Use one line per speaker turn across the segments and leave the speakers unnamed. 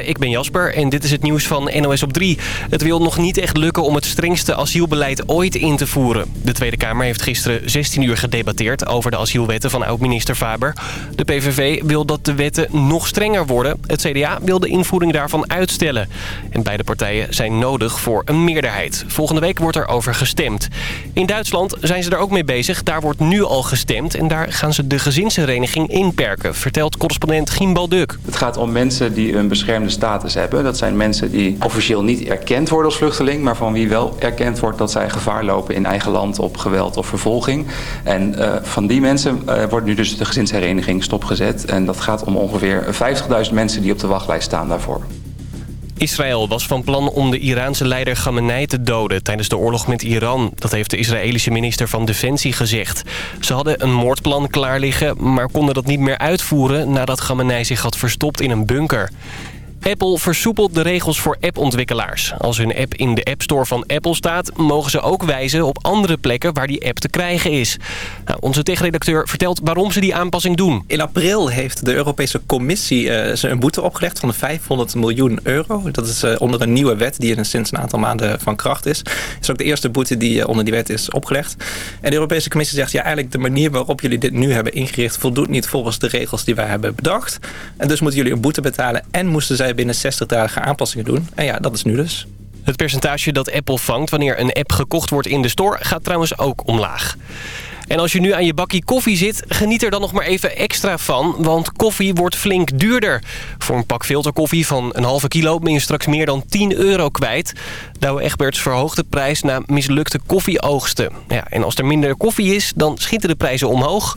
Ik ben Jasper en dit is het nieuws van NOS op 3. Het wil nog niet echt lukken om het strengste asielbeleid ooit in te voeren. De Tweede Kamer heeft gisteren 16 uur gedebatteerd over de asielwetten van oud-minister Faber. De PVV wil dat de wetten nog strenger worden. Het CDA wil de invoering daarvan uitstellen. En beide partijen zijn nodig voor een meerderheid. Volgende week wordt er over gestemd. In Duitsland zijn ze er ook mee bezig. Daar wordt nu al gestemd en daar gaan ze de gezinshereniging inperken, vertelt correspondent Gimbal Duk.
Het gaat om mensen die een beschermde status hebben. Dat zijn mensen die officieel niet erkend worden als vluchteling... maar van wie wel erkend wordt dat zij gevaar lopen in eigen land op geweld of vervolging. En uh, van die mensen uh, wordt nu dus de gezinshereniging stopgezet. En dat gaat om ongeveer 50.000 mensen die op de wachtlijst staan daarvoor.
Israël was van plan om de Iraanse leider Khamenei te doden tijdens de oorlog met Iran. Dat heeft de Israëlische minister van Defensie gezegd. Ze hadden een moordplan klaar liggen, maar konden dat niet meer uitvoeren nadat Khamenei zich had verstopt in een bunker. Apple versoepelt de regels voor appontwikkelaars. Als hun app in de App Store van Apple staat... mogen ze ook wijzen op andere plekken waar die app te krijgen is. Nou, onze techredacteur vertelt waarom ze die aanpassing doen.
In april heeft de Europese Commissie uh, ze een boete opgelegd van 500 miljoen euro. Dat is uh, onder een nieuwe wet die sinds een aantal maanden van kracht is. Het is ook de eerste boete die uh, onder die wet is opgelegd. En de Europese Commissie zegt... ja, eigenlijk de manier waarop jullie dit nu hebben ingericht... voldoet niet volgens de regels die wij hebben bedacht. En dus moeten jullie een boete betalen en moesten zij binnen 60 dagen aanpassingen doen. En ja, dat is nu dus.
Het percentage dat Apple vangt wanneer een app gekocht wordt in de store... gaat trouwens ook omlaag. En als je nu aan je bakkie koffie zit, geniet er dan nog maar even extra van. Want koffie wordt flink duurder. Voor een pak filterkoffie van een halve kilo ben je straks meer dan 10 euro kwijt. Douwe Egberts verhoogt de prijs na mislukte koffieoogsten. Ja, en als er minder koffie is, dan schieten de prijzen omhoog.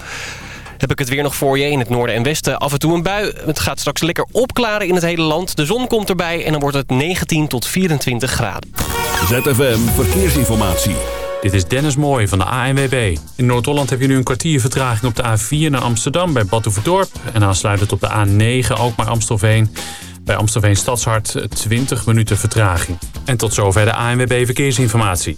Heb ik het weer nog voor je. In het noorden en westen af en toe een bui. Het gaat straks lekker opklaren in het hele land. De zon komt erbij en dan wordt het 19 tot 24 graden.
ZFM Verkeersinformatie.
Dit is Dennis Mooij van de ANWB. In Noord-Holland heb je nu een kwartier vertraging op de A4 naar Amsterdam bij Badhoevedorp. En aansluitend op de A9 ook maar Amstelveen. Bij Amstelveen Stadshart 20 minuten vertraging. En tot zover de ANWB Verkeersinformatie.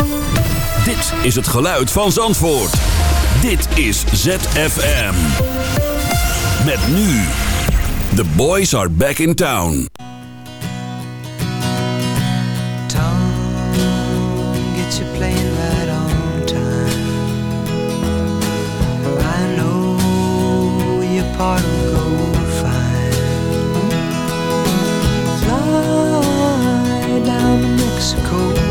Dit is het geluid van Zandvoort. Dit is ZFM. Met nu. The boys are back in town.
Town gets you playing right on time. I know your part will go fine. Fly down to Mexico.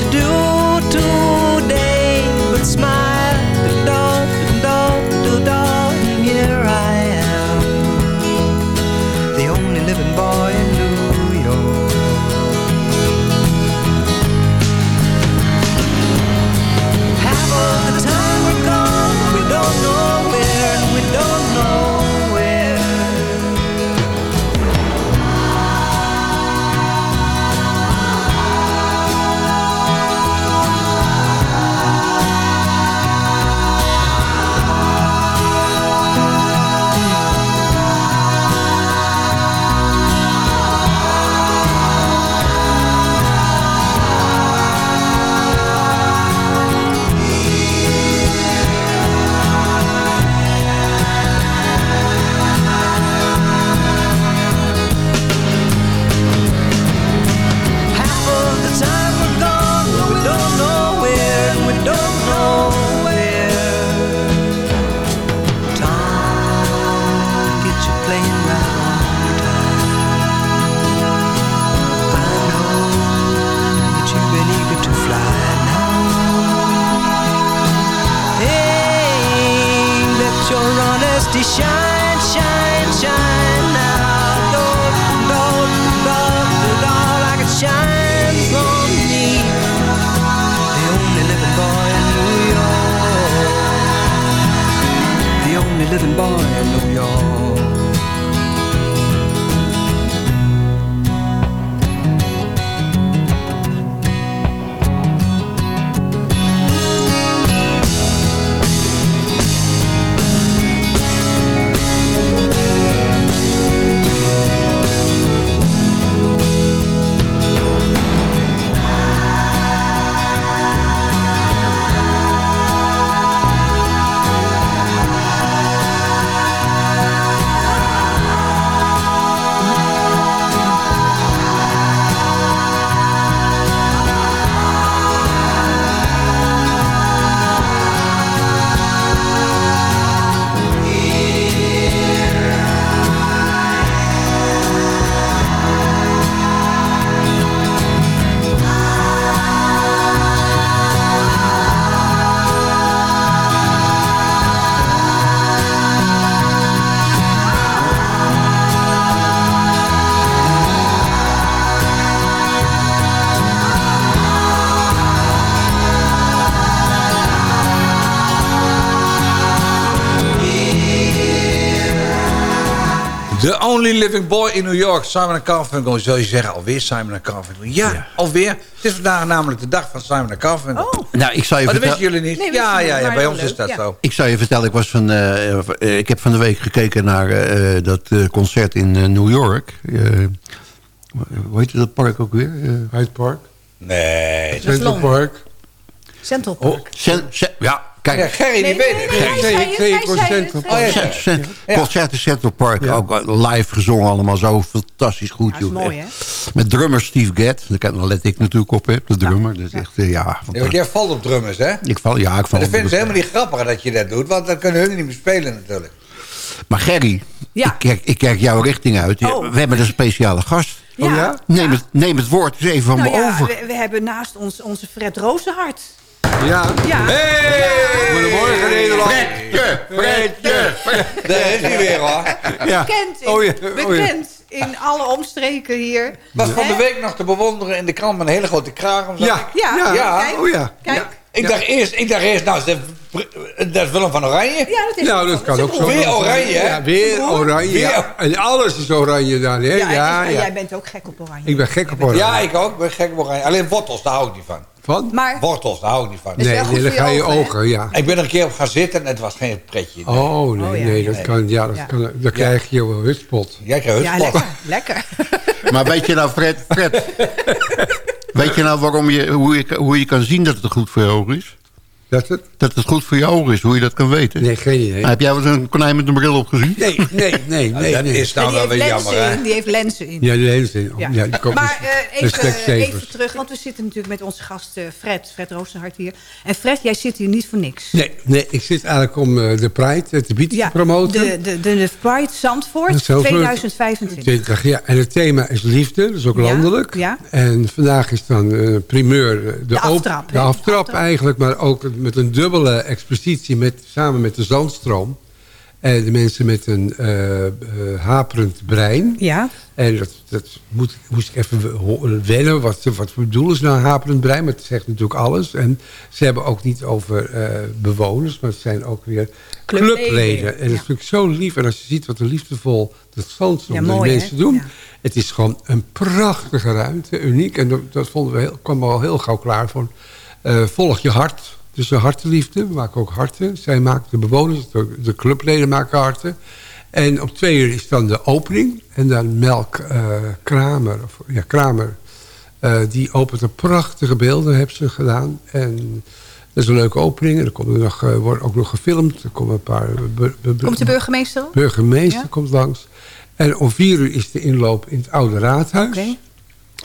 Do. Shine, shine, shine now. Lord, Lord, Lord, Lord, me. The only living boy in New York. The only living boy
only living boy in New York, Simon Garfunkel. Zou je zeggen, alweer Simon Garfunkel? Ja, alweer. Het is vandaag namelijk de dag van Simon Garfunkel.
Oh. Nou, ik zou je
Maar dat
vertellen-
wisten jullie niet?
Nee,
ja, ja, ja, bij ons is dat
ja.
zo.
Ik zou je vertellen, ik, was van, eh, eh, ik heb van de week gekeken naar eh, dat eh, concert in New York. Eh, hoe heet dat park ook weer? Uh,
Hyde Park?
Nee.
Central. Park?
Central
Oh,
Park.
Cen- Cen- ja, kijk.
Ja, Gerry, die weet het.
het.
Oh, ja, ja.
Concert in Central Park, ook eh, live gezongen allemaal zo fantastisch goed.
Dat is
joh.
mooi, hè?
Met drummer Steve Gadd, daar let ik natuurlijk op, hè, de drummer. Dat is echt, eh, ja,
Ja, jij valt op drummers, hè?
Ik val, ja, ik
Maar
val
dat
op
vinden ze
de-
helemaal niet grappig dat je dat doet, want dan kunnen hun niet meer spelen natuurlijk.
Maar Gerry,
Ja.
ik, kijk, ik kijk jouw richting uit.
Oh.
We hebben een speciale gast.
Ja. Oh ja?
Neem, het, neem het woord eens even van
Nou
me
ja,
over.
we, we hebben naast ons onze Fred Rozenhart.
Ja.
Ja.
Goedemorgen Nederland.
Fredje, Fredje,
Daar is hij weer hoor.
Ja.
Bekend, in,
Oh ja, oh ja.
bekend in alle omstreken hier.
Was van de week nog te bewonderen in de krant met een hele grote kraag. om.
Ja.
Ja,
Ja.
Ja.
Kijk,
Oh ja.
kijk.
Ik, dacht eerst, ik dacht eerst, nou, is dat, dat is Willem van Oranje.
Ja, dat is
Nou, dat kan ook zo.
Weer oranje, hè?
Ja, weer oranje. Ja. En alles is oranje dan, hè?
Ja,
Ja,
en- en
ja.
jij bent ook gek op oranje.
Ik ben gek op oranje.
Ja, ik ook. Ik ben gek op oranje. Alleen wortels, daar hou ik niet van.
Van?
Maar
Wortels, daar hou ik niet van.
Nee,
goed
nee, dan ga
je
je
ogen,
ja.
Ik ben er een keer op gaan zitten en het was geen pretje. Nee.
Oh, nee,
Oh, ja,
nee,
ja.
dat kan, ja, dat
Ja.
kan, dan krijg je wel hutspot.
Jij krijgt
ja,
hutspot.
lekker, lekker.
Maar weet je nou, Fred, Fred weet je nou waarom je, hoe, je, hoe je kan zien dat het goed voor je ogen is?
Dat het?
Dat het goed voor je ogen is, hoe je dat kan weten?
Nee, geen idee.
Heb jij wel eens een konijn met een bril opgezien?
Nee, nee, nee, nee.
dat
nee.
is nou
die,
wel weer
lenzen
jammer, hè?
in, die heeft lenzen in.
Ja, nee, nee.
Ja.
Ja, die komt
maar
dus-
eh, even,
zevers.
even terug, want we zitten natuurlijk met onze gast eh, Fred, Fred Roosterhart hier. En Fred, jij zit hier niet voor niks.
Nee, nee, ik zit eigenlijk om eh, de Pride eh, te bieden
Ja,
te promoten.
de, de, de, de Pride Zandvoort
Zandvoort.
2025.
20, ja. En het thema is liefde, dat is ook
Ja,
landelijk.
ja.
En vandaag is dan eh, primeur eh, de, op-
aftrap,
de aftrap
Aftrap.
eigenlijk, maar ook met een dubbele expositie met, samen met de zandstroom. En de mensen met een eh, haperend brein.
Ja,
En dat, dat moet, moest ik even wennen. Wat, wat bedoelen ze nou, haperend brein? Maar het zegt natuurlijk alles. En ze hebben ook niet over eh, bewoners, maar het zijn ook weer
Clubleden.
clubleden. En dat is natuurlijk zo lief. En als je ziet wat er liefdevol dat zandstroom
Ja,
die mensen doen.
Ja.
Het is gewoon een prachtige ruimte, uniek. En dat, dat vonden we heel, kwam we al heel gauw klaar voor. Eh, volg je hart. Dus de hartenliefde. We maken ook harten. Zij maken de bewoners, de, de clubleden maken harten. En op twee uur is dan de opening. En dan Melk eh, Kramer, of, ja, Kramer, eh, die opent een prachtige beelden, hebben ze gedaan. En dat is een leuke opening. En er komt er nog, eh, wordt ook nog gefilmd. Er komen een paar...
komt de burgemeester
burgemeester
Ja?
komt langs. En om vier uur is de inloop in het Oude Raadhuis.
Oké.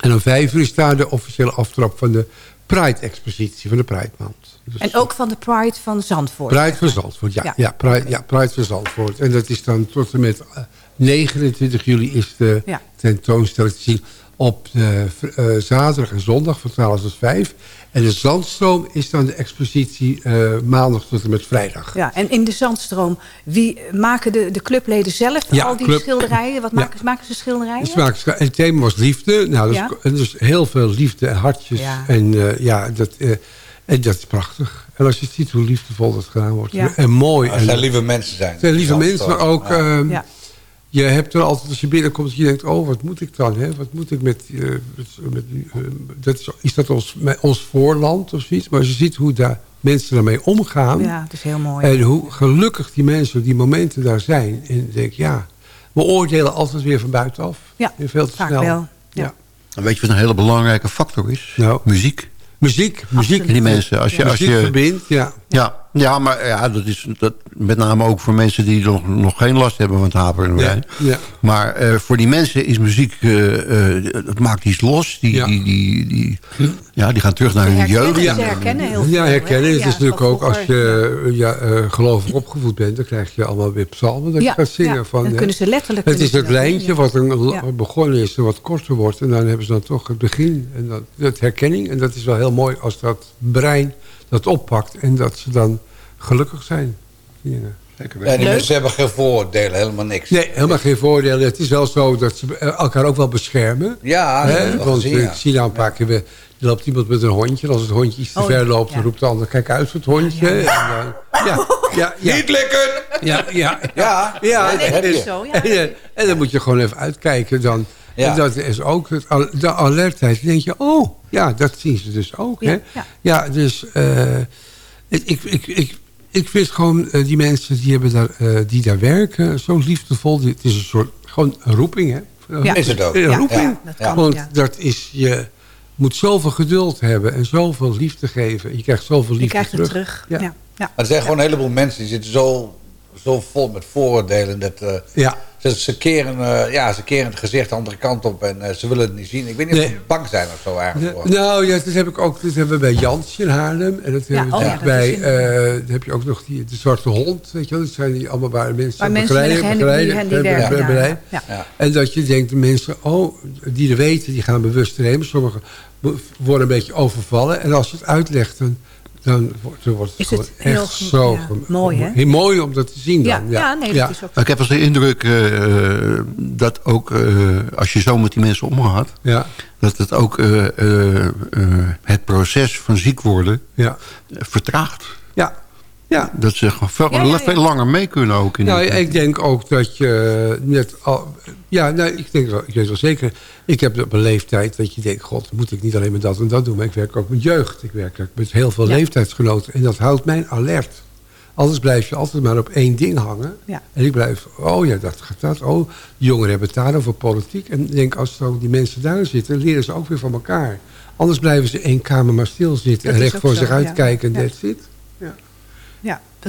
En om vijf uur is daar de officiële aftrap van de Pride-expositie, van de Pride-maand. Dus
En ook van de Pride van Zandvoort.
Pride van Zandvoort, ja.
Ja.
Ja, Pride, ja, Pride van Zandvoort. En dat is dan tot en met eh, 29 juli is de
Ja.
tentoonstelling te zien. Op de, eh, zaterdag en zondag van 12 tot 5. En de Zandstroom is dan de expositie eh, maandag tot en met vrijdag.
Ja, en in de Zandstroom, wie maken de, de clubleden zelf
Ja,
al die
club-
schilderijen? Wat
Ja.
maken, maken ze schilderijen?
Dus maak- en het thema was liefde. Nou, dus,
Ja.
dus heel veel liefde en hartjes.
Ja.
En eh, ja, dat, eh, en dat is prachtig. En als je ziet hoe liefdevol dat gedaan wordt.
Ja.
En mooi.
Het
en,
zijn lieve mensen zijn.
het zijn lieve mensen, maar ook...
Ja.
Je hebt er altijd, als je binnenkomt, dat je denkt... oh, wat moet ik dan? Hè? Wat moet ik met... eh, met, met eh, dat is, is dat ons, met ons voorland of zoiets? Maar als je ziet hoe daar mensen daarmee omgaan...
Ja, het is heel mooi.
en hoe gelukkig die mensen die momenten daar zijn... en ik denk, ja, we oordelen altijd weer van buitenaf.
Ja,
veel te
vaak
snel.
wel.
Ja.
En weet je wat een hele belangrijke factor is?
Nou.
Muziek.
Muziek, muziek.
En die mensen, als je, als
muziek
je,
verbindt, ja.
ja, ja, maar ja, dat is dat, met name ook voor mensen die nog, nog geen last hebben van het haperen en
Ja,
brein.
ja.
Maar eh, voor die mensen is muziek, eh, eh, dat maakt iets los. Die,
Ja.
die, die, die, ja, die gaan terug naar hun jeugd.
Ja.
herkennen heel veel.
Ja, herkennen. Het
Ja,
is natuurlijk ook als je ja, eh, gelovig opgevoed bent... dan krijg je allemaal weer psalmen dat
Ja,
je gaat zingen.
ja.
Van,
Dan
hè,
kunnen ze letterlijk...
het is het
dat
lijntje wat een,
Ja.
begonnen is en wat korter wordt. En dan hebben ze dan toch het begin. En dat, dat herkenning. En dat is wel heel mooi als dat brein dat oppakt. En dat ze dan gelukkig zijn. Die dingen.
Zeker
Ja,
weten.
die mensen hebben geen vooroordelen, helemaal niks.
Nee, helemaal geen voordelen. Het is wel zo dat ze elkaar ook wel beschermen.
Ja,
Hè? Want
gezien,
ik
ja.
zie nou een paar keer... Er loopt iemand met een hondje. En als het hondje iets te
Oh,
ver loopt... dan roept de ander... Kijk uit voor het hondje. En dan- ja, ja, ja.
Niet likken!
Ja, ja,
Ja,
ja.
dat heb
en,
je.
Zo, ja.
en, en- en dan moet je gewoon even uitkijken dan.
Ja.
En dat is ook de alertheid. Dan denk je, oh, ja, dat zien ze dus ook.
Ja,
hè?
ja.
ja dus eh, ik, ik, ik, ik, vind gewoon eh, die mensen die, hebben daar, eh, die daar werken zo liefdevol. Het is een soort, gewoon een roeping, hè?
Ja.
Is het ook.
Een
Ja,
roeping.
ja, dat kan,
Want
ja.
dat is, je moet zoveel geduld hebben en zoveel liefde geven. Je krijgt zoveel
Je
liefde
krijgt het
terug.
terug.
Ja.
Ja. Ja.
Maar er zijn gewoon een heleboel mensen die zitten zo, zo vol met vooroordelen. Dat, eh,
Ja.
Ze, ze, keren, eh, ja, ze keren het gezicht de andere kant op en eh, ze willen het niet zien. Ik weet niet of ze bang zijn of zo eigenlijk.
Nou ja, dat heb ik ook. Dat hebben we bij Jans in Haarlem. En dat
Ja,
hebben we
oh ja,
bij. eh, dan heb je ook nog die, de zwarte hond. Weet je wel? Dat zijn die allemaal waar mensen.
Waar mensen met een
begeleiden-
gehandicapte die,
begeleiden-
die
be- be-
werken.
begeleiden.
Ja. Ja.
En dat je denkt, de mensen, oh, die er weten, die gaan bewust nemen. Sommigen wo- worden een beetje overvallen. En als je het uitlegt, dan, dan wordt dan wordt het
het heel
echt zo
ja. Mooi, hè?
heel mooi om dat te zien dan.
Ja, ja, nee, dat is ook
Ik heb als de indruk eh, dat ook eh, als je zo met die mensen omgaat...
Ja,
dat het ook eh, eh, eh, het proces van ziek worden
ja,
eh, vertraagt.
ja. Ja.
Dat ze gewoon veel,
Ja, ja, ja.
veel langer mee kunnen ook. In
Nou, ik denk ook dat je net al... Ja, nou, ik, denk wel, ik weet wel zeker... Ik heb op een leeftijd dat je denkt... God, moet ik niet alleen met dat en dat doen... maar ik werk ook met jeugd. Ik werk ook met heel veel
Ja.
leeftijdsgenoten. En dat houdt mij alert. Anders blijf je altijd maar op één ding hangen.
Ja.
En ik blijf... Oh ja, dat gaat dat. Oh, jongeren hebben het daar over politiek. En ik denk, als zo die mensen daar zitten... leren ze ook weer van elkaar. Anders blijven ze één kamer maar stilzitten...
Dat
en recht voor
zo,
zich
ja.
uitkijken en
Ja.
that's it.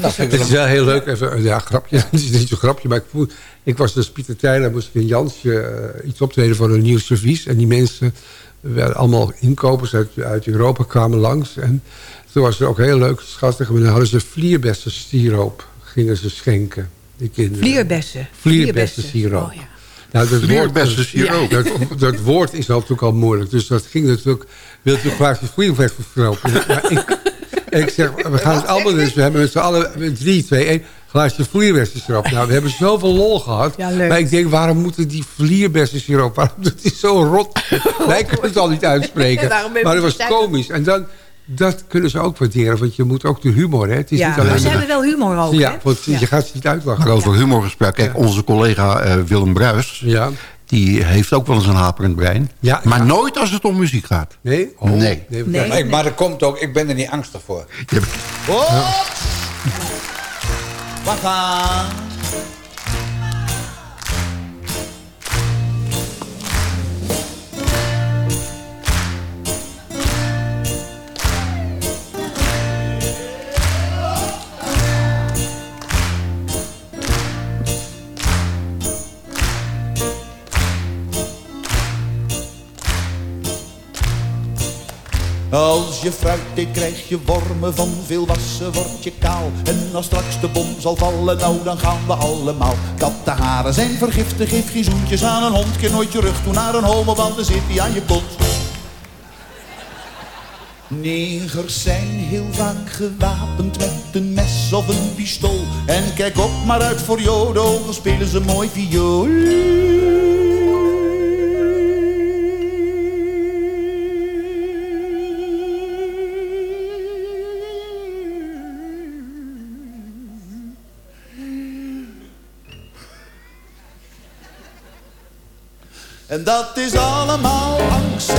Dat
Nou,
is
Het is wel heel leuk. Even, ja, grapje. Het is niet zo'n grapje, maar ik, voel, ik was dus Pieter Tijler, moest ik in Jansje eh, iets optreden voor een nieuw servies. En die mensen werden allemaal inkopers uit, uit Europa, kwamen langs. En toen was het ook heel leuk, schattig. En dan hadden ze vlierbessen siroop, gingen ze schenken. Die kinderen.
Vlierbessen.
Vlierbessen siroop.
Oh, ja.
Nou, dat
Vlierbessen
woord,
siroop.
Dat, dat woord is natuurlijk al moeilijk. Dus dat ging natuurlijk... Wilt u graag die vlierbessen? Maar ik, ik zeg, we gaan het allemaal dus. We hebben met z'n allen met drie, twee, één glaasje vlierbessensiroop. Nou, we hebben zoveel lol gehad.
Ja, leuk.
maar ik denk, waarom moeten die vlierbessensiroop... Waarom doet die zo rot? Wij kunnen het al niet uitspreken. Maar het was komisch. En dan, dat kunnen ze ook waarderen. Want je moet ook de humor, hè. Het is
Ja,
niet
maar
alleen
ze hebben wel humor ook,
Ja,
hè?
want
Ja.
je gaat ze niet uitlachen.
Over humor gesproken. Kijk, onze collega eh, Willem Bruis...
Ja.
Die heeft ook wel eens een haperend brein.
Ja,
maar
ja.
nooit als het om muziek gaat.
Nee? Oh,
Nee.
Nee.
Nee, maar dat komt ook, ik ben er niet angstig voor.
Je-
Als je fruit eet krijg je wormen van veel wassen word je kaal. En als straks de bom zal vallen, nou dan gaan we allemaal Kattenharen zijn. Vergiftig, geef geen zoentjes aan een hond Keer nooit je rug toe naar een homo, dan zit hij aan je kont Negers zijn heel vaak gewapend met een mes of een pistool. En kijk op maar uit voor jodo, dan spelen ze mooi viool En dat is allemaal angst,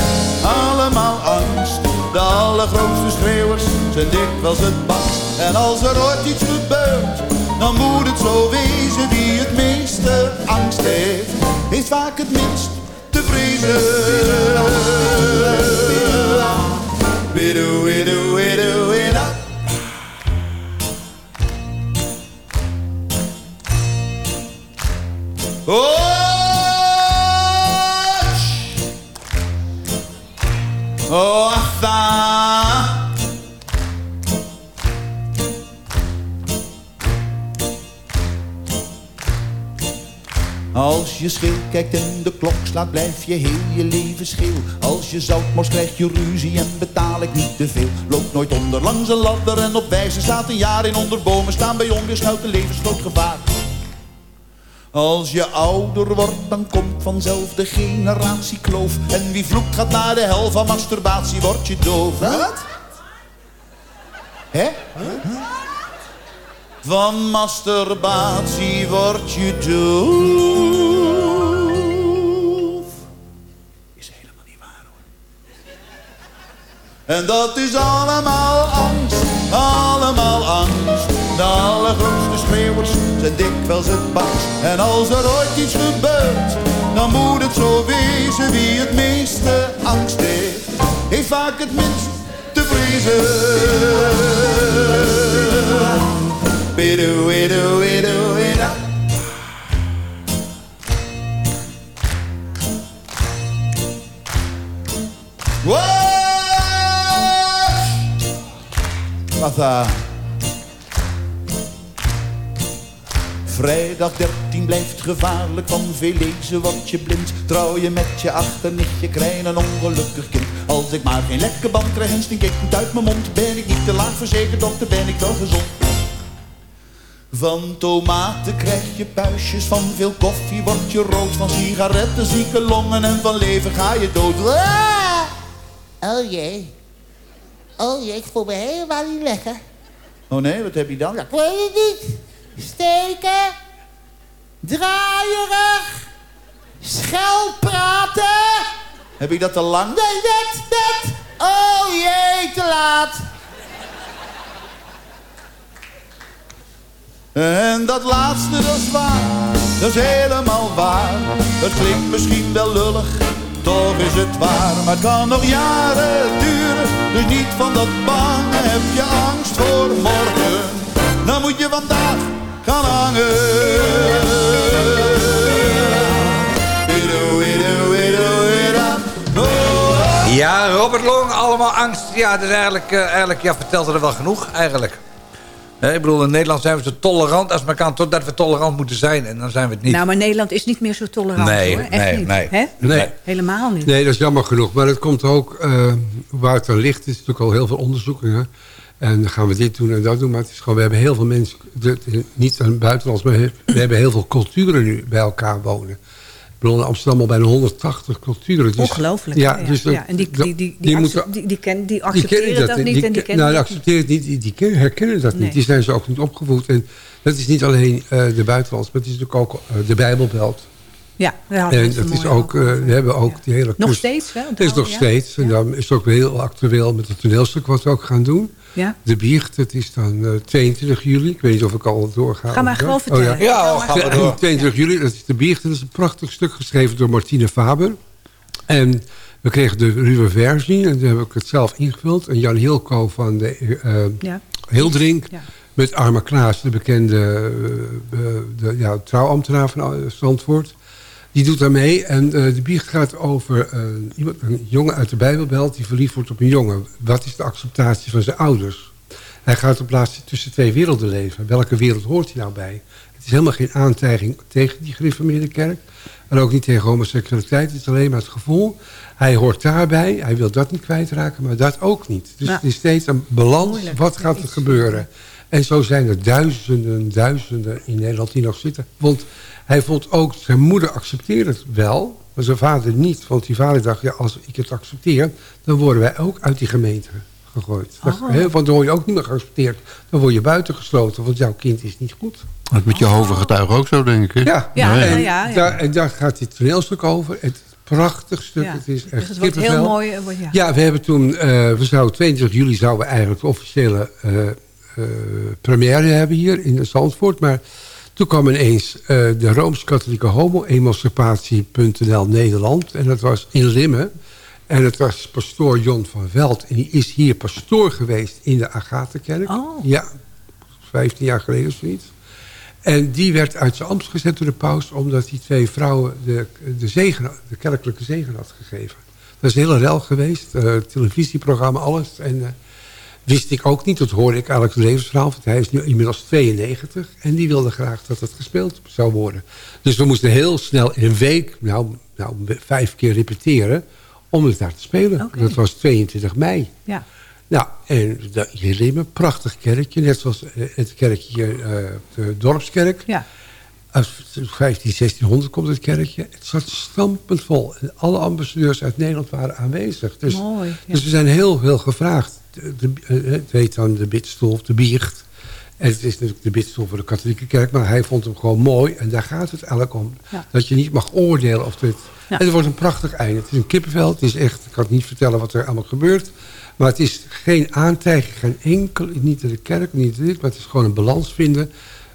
allemaal angst. De allergrootste schreeuwers zijn dikwijls het bangst. En als er ooit iets gebeurt, dan moet het zo wezen. Wie het meeste angst heeft, heeft vaak het minst te vrezen. Oh! Oh. Als je schil kijkt en de klok slaat, blijf je heel je leven schil. Als je zoutmors krijg je ruzie en betaal ik niet te veel. Loop nooit onder langs een ladder en op wijze staat een jaar in onder bomen staan bij onweerschuilt een levensgroot gevaar. Als je ouder wordt, dan komt vanzelf de generatie kloof. En wie vloekt gaat naar de hel van masturbatie, word je doof. Wat? Hè? Van masturbatie word je doof. Is helemaal niet waar hoor. En dat is allemaal angst, dikwijls het bangst. En als er ooit iets gebeurt, dan moet het zo wezen. Wie het meeste angst heeft, heeft vaak het minst te vrezen. Widow, widow, Vrijdag 13 blijft gevaarlijk, van veel lezen word je blind. Trouw je met je achternichtje, krijg een ongelukkig kind. Als ik maar geen lekke band krijg en stink ik niet uit mijn mond. Ben ik niet te laag verzekerd, dokter, ben ik wel gezond. Van tomaten krijg je puistjes, van veel koffie word je rood. Van sigaretten zieke longen en van leven ga je dood. Ah!
Oh jee. Oh jee, ik voel me helemaal niet lekker.
Oh nee, wat heb je dan? Ja,
Ik weet het niet. Steken. Draaierig. Schel praten.
heb ik dat te lang?
Nee, net, net. Oh jee, te laat.
En dat laatste, dat is waar, dat is helemaal waar. Het klinkt misschien wel lullig, toch is het waar. Maar het kan nog jaren duren, dus niet van dat bang. Heb je angst voor morgen, dan moet je vandaag hangen. Oh,
Ja, Robert Long, allemaal angst. Ja, dus eigenlijk, eh, eigenlijk ja, vertelt er wel genoeg, eigenlijk. Hè, ik bedoel, in Nederland zijn we zo tolerant als elkaar totdat we tolerant moeten zijn. En dan zijn we het niet.
Nou, maar Nederland is niet meer zo tolerant
Nee,
hoor. Echt
nee,
niet.
nee.
Nee.
Helemaal niet.
Nee, dat is jammer genoeg. Maar het komt ook, eh, waar het aan ligt, is natuurlijk al heel veel onderzoeken. En dan gaan we dit doen en dat doen. Maar het is gewoon, we hebben heel veel mensen, niet aan het buitenlands, maar we hebben heel veel culturen nu bij elkaar wonen. Ik bedoel, in Amsterdam al bijna 180 culturen. Dus,
Ongelooflijk.
Ja,
hè?
dus dat-
ja. En die, die, die, die,
die moeten-
die, die, ken- die
die
accepteren dat, niet
die
en die
ken-
kennen
nou,
dat niet.
accepteren het niet, die, die ken- herkennen dat
Nee.
niet. Die zijn ze ook niet opgevoed. En dat is niet alleen eh, de buitenlands, maar het is natuurlijk ook eh, de Bijbelbelt.
Ja, we
En
het
dat is ook, eh, we hebben ook die hele...
Nog
kust-
steeds wel?
Het is nog
Ja.
steeds. En dan is het ook heel actueel met het toneelstuk wat we ook gaan doen.
Ja.
De Biecht, het is dan eh, 22 juli. Ik weet niet of ik al doorga.
Ga maar gewoon
Oh,
vertellen.
Ja,
Ga
oh,
maar
gaan we
vertellen.
door.
22 juli, dat is de Biecht. Dat is een prachtig stuk geschreven door Martine Faber. En we kregen de ruwe versie. En toen heb ik het zelf ingevuld. En Jan Hilko van de eh
Ja.
Hildrink.
Ja.
Met Arma Klaas, de bekende eh, eh, de, ja, trouwambtenaar van eh, Zandvoort. Die doet daar mee. En eh, de biecht gaat over eh, iemand, een jongen uit de Bijbelbelt... die verliefd wordt op een jongen. Wat is de acceptatie van zijn ouders? Hij gaat op plaats tussen twee werelden leven. Welke wereld hoort hij nou bij? Het is helemaal geen aantijging tegen die gereformeerde kerk. En ook niet tegen homoseksualiteit. Het is alleen maar het gevoel. Hij hoort daarbij. Hij wil dat niet kwijtraken, maar dat ook niet. Dus
Ja.
het is steeds een balans.
Moeilijk.
Wat gaat er gebeuren? En zo zijn er duizenden, duizenden in Nederland die nog zitten. Want hij vond ook, zijn moeder accepteerde het wel, maar zijn vader niet. Want die vader dacht, ja, als ik het accepteer, dan worden wij ook uit die gemeente gegooid. Dat-
Oh.
hè, want dan word je ook niet meer geaccepteerd. Dan word je buitengesloten, want jouw kind is niet goed.
Dat is met Jehovah getuigen ook zo, denk ik. hè?
Ja,
Ja,
en,
ja, ja, ja.
Daar, en daar gaat dit toneelstuk over. Het is een prachtig stuk.
Ja.
Het is
Dus
echt
het wordt heel mooi. eh, Ja.
Ja, we hebben toen, eh, we zouden 22 juli zouden we eigenlijk de officiële eh, première hebben hier in Zandvoort. Maar toen kwam ineens eh, de Rooms-Katholieke Homo-Emancipatie.nl Nederland. En dat was in Limmen. En het was pastoor Jon van Veld. En die is hier pastoor geweest in de Agathenkerk.
Oh.
Ja, 15 jaar geleden of zoiets. En die werd uit zijn ambt gezet door de paus... omdat die twee vrouwen de, de, zegen, de kerkelijke zegen had gegeven. Dat is een hele rel geweest. eh, televisieprogramma, alles. En eh, wist ik ook niet. Dat hoorde ik eigenlijk het levensverhaal. Want hij is nu inmiddels 92. En die wilde graag dat het gespeeld zou worden. Dus we moesten heel snel in een week... nou, nou vijf keer repeteren... om het daar te spelen. Dat was 22 mei.
Ja.
Nou, en in een prachtig kerkje. Net zoals eh, het kerkje eh, de dorpskerk.
Ja.
Uit 15, 1600 komt het kerkje. Het zat stampend vol. En alle ambassadeurs uit Nederland waren aanwezig. Dus,
Mooi, ja.
dus we zijn heel veel gevraagd. De, eh, het heet dan de bidstoel of de biecht. En het is natuurlijk de bidstoel voor de katholieke kerk. Maar hij vond hem gewoon mooi. En daar gaat het eigenlijk om.
Ja.
Dat je niet mag oordelen of dit...
Ja.
En het wordt een prachtig einde. Het is een kippenvel. Het is echt... Ik kan niet vertellen wat er allemaal gebeurt. Maar het is geen aantijging. Geen enkel... Niet in de kerk, niet dit. Maar het is gewoon een balans vinden.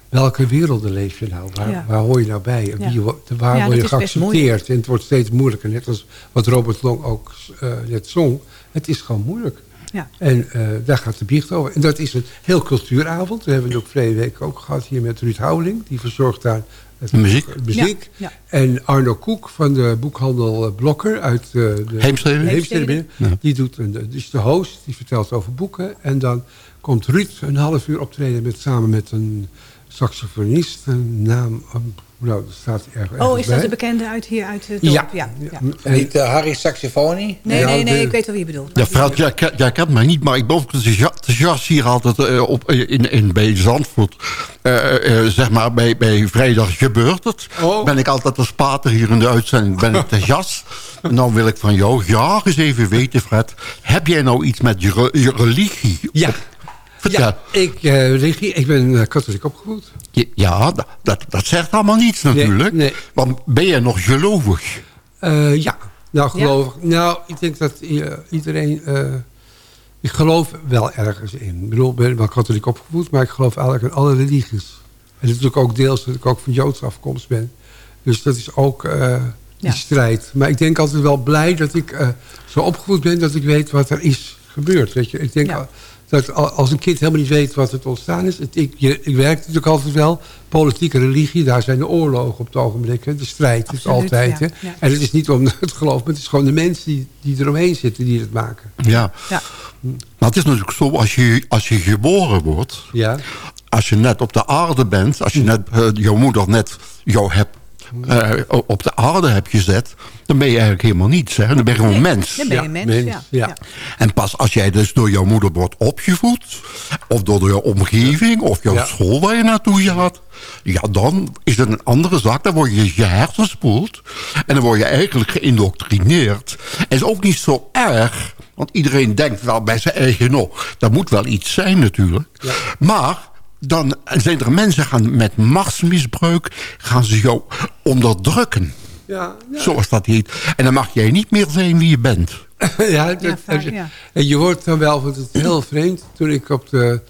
Welke werelden leef je nou? Waar,
Ja.
waar hoor je nou bij? En. Wie, waar word je geaccepteerd? En het wordt steeds moeilijker. Net als wat Robert Long ook eh, net zong. Het is gewoon moeilijk.
Ja.
En eh, daar gaat de biecht over. En dat is een heel cultuuravond. We hebben het ook verleden week ook gehad hier met Ruud Houweling. Die verzorgt daar het
Muziek.
het muziek.
Ja, ja.
En Arno Koek van de boekhandel eh, Blokker uit eh, de
Heemstede.
Heemstede. Die doet een, die is de host. Die vertelt over boeken. En dan komt Ruud een half uur optreden met, samen met een saxofonist. Een naam, eh, nou, dat staat er ergens
Oh, is dat de bekende uit hier uit het dorp?
Ja.
Ja. ja.
Niet eh, Harry Saxofoni?
Nee,
Ja,
nee, nee,
de-
ik weet wel wie je bedoelt.
Ja, Fred, jij, ken- jij kent mij niet, maar ik ben ook enthousiast hier altijd eh, op, eh, in, in, bij Zandvoort. Eh, eh, zeg maar, bij, bij vrijdag gebeurt het.
Oh.
Ben ik altijd als pater hier in de uitzending, ben ik enthousiast. en dan wil ik van jou ja eens even weten, Fred. Heb jij nou iets met je religie?
Ja.
Vertel.
Ja, ik, eh, religie, ik ben eh, katholiek opgevoed.
Je- Ja, dat, dat, zegt allemaal niets natuurlijk.
nee.
Want ben jij nog gelovig?
Eh, ja, nou geloof ik. Nou, ik denk dat iedereen... eh, ik geloof wel ergens in. Ik bedoel, ik ben wel katholiek opgevoed, maar ik geloof eigenlijk in alle religies. En natuurlijk ook deels dat ik ook van Joodse afkomst ben. Dus dat is ook eh, die
Ja.
strijd. Maar ik denk altijd wel blij dat ik eh, zo opgevoed ben dat ik weet wat er is gebeurd. Weet je? Ik denk
Ja.
Dat al- als een kind helemaal niet weet wat het ontstaan is. Het, ik, je, ik werk natuurlijk altijd wel. Politieke religie, daar zijn de oorlogen op het ogenblik. Hè. De strijd is altijd.
ja.
Hè.
Ja.
En het is niet om het geloof, maar het is gewoon de mensen die, die eromheen zitten die het maken.
Ja.
Ja.
Maar het is natuurlijk zo, als je, als je geboren wordt...
Ja.
als je net op de aarde bent, als je net, eh, jouw moeder net jou hebt, eh, op de aarde hebt gezet, dan ben je eigenlijk helemaal niets. Hè? Dan ben je gewoon mens.
Dan ben je mens,
mens,
ja.
En pas als jij dus door jouw moeder wordt opgevoed, of door je omgeving, of jouw
Ja.
school waar je naartoe gaat, ja, dan is het een andere zaak. Dan word je je hersenspoeld en dan word je eigenlijk geïndoctrineerd. En is ook niet zo erg, want iedereen denkt wel bij zijn eigen, nou, dat moet wel iets zijn natuurlijk. Maar dan zijn er mensen gaan met machtsmisbruik, gaan ze jou onderdrukken.
Ja, ja.
Zoals dat heet. En dan mag jij niet meer zijn wie je bent.
ja, dat-
vaak,
en je-
ja.
En je hoort dan wel, want het is heel vreemd. Toen ik op de,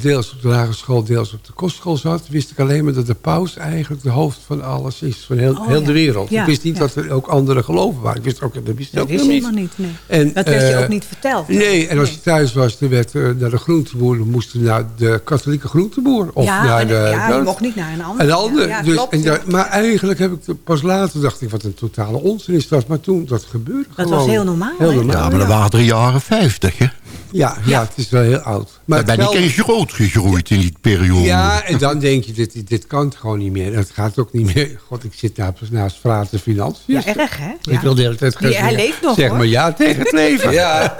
deels op de lagere school, deels op de kostschool zat... wist ik alleen maar dat de paus eigenlijk de hoofd van alles is. Van heel,
Oh,
heel
ja.
de wereld.
Ja,
ik wist niet
ja.
dat er ook andere geloven waren. Ik wist ook, dat wist
Dat
ook
wist
helemaal
je
niet.
helemaal niet, nee.
En,
dat werd je
eh,
ook niet verteld.
Nee, en als je thuis was, dan werd eh, naar de groenteboer... dan moesten naar de katholieke groenteboer. Of
ja,
naar
en-
de,
ja, je mocht niet naar een ander.
een ander.
Ja, ja,
dus,
klopt,
en daar- maar eigenlijk heb ik pas later dacht ik wat een totale onzin is dat. Maar toen dat gebeurde
Dat
gewoon.
was heel normaal,
Heel normaal.
Ja, maar dat waren de jaren 50, hè?
Ja, ja, het is wel heel oud.
Maar ben ik
wel-
eens groot gegroeid in die periode.
Ja, en dan denk je, dit, dit kan gewoon niet meer. Het gaat ook niet meer. God, ik zit naast, naast Frater Financiën.
Ja, erg, hè?
Ik
Ja.
wil de hele tijd gaan
hij leeft nog,
Zeg
hoor.
maar ja tegen het leven.
Ja,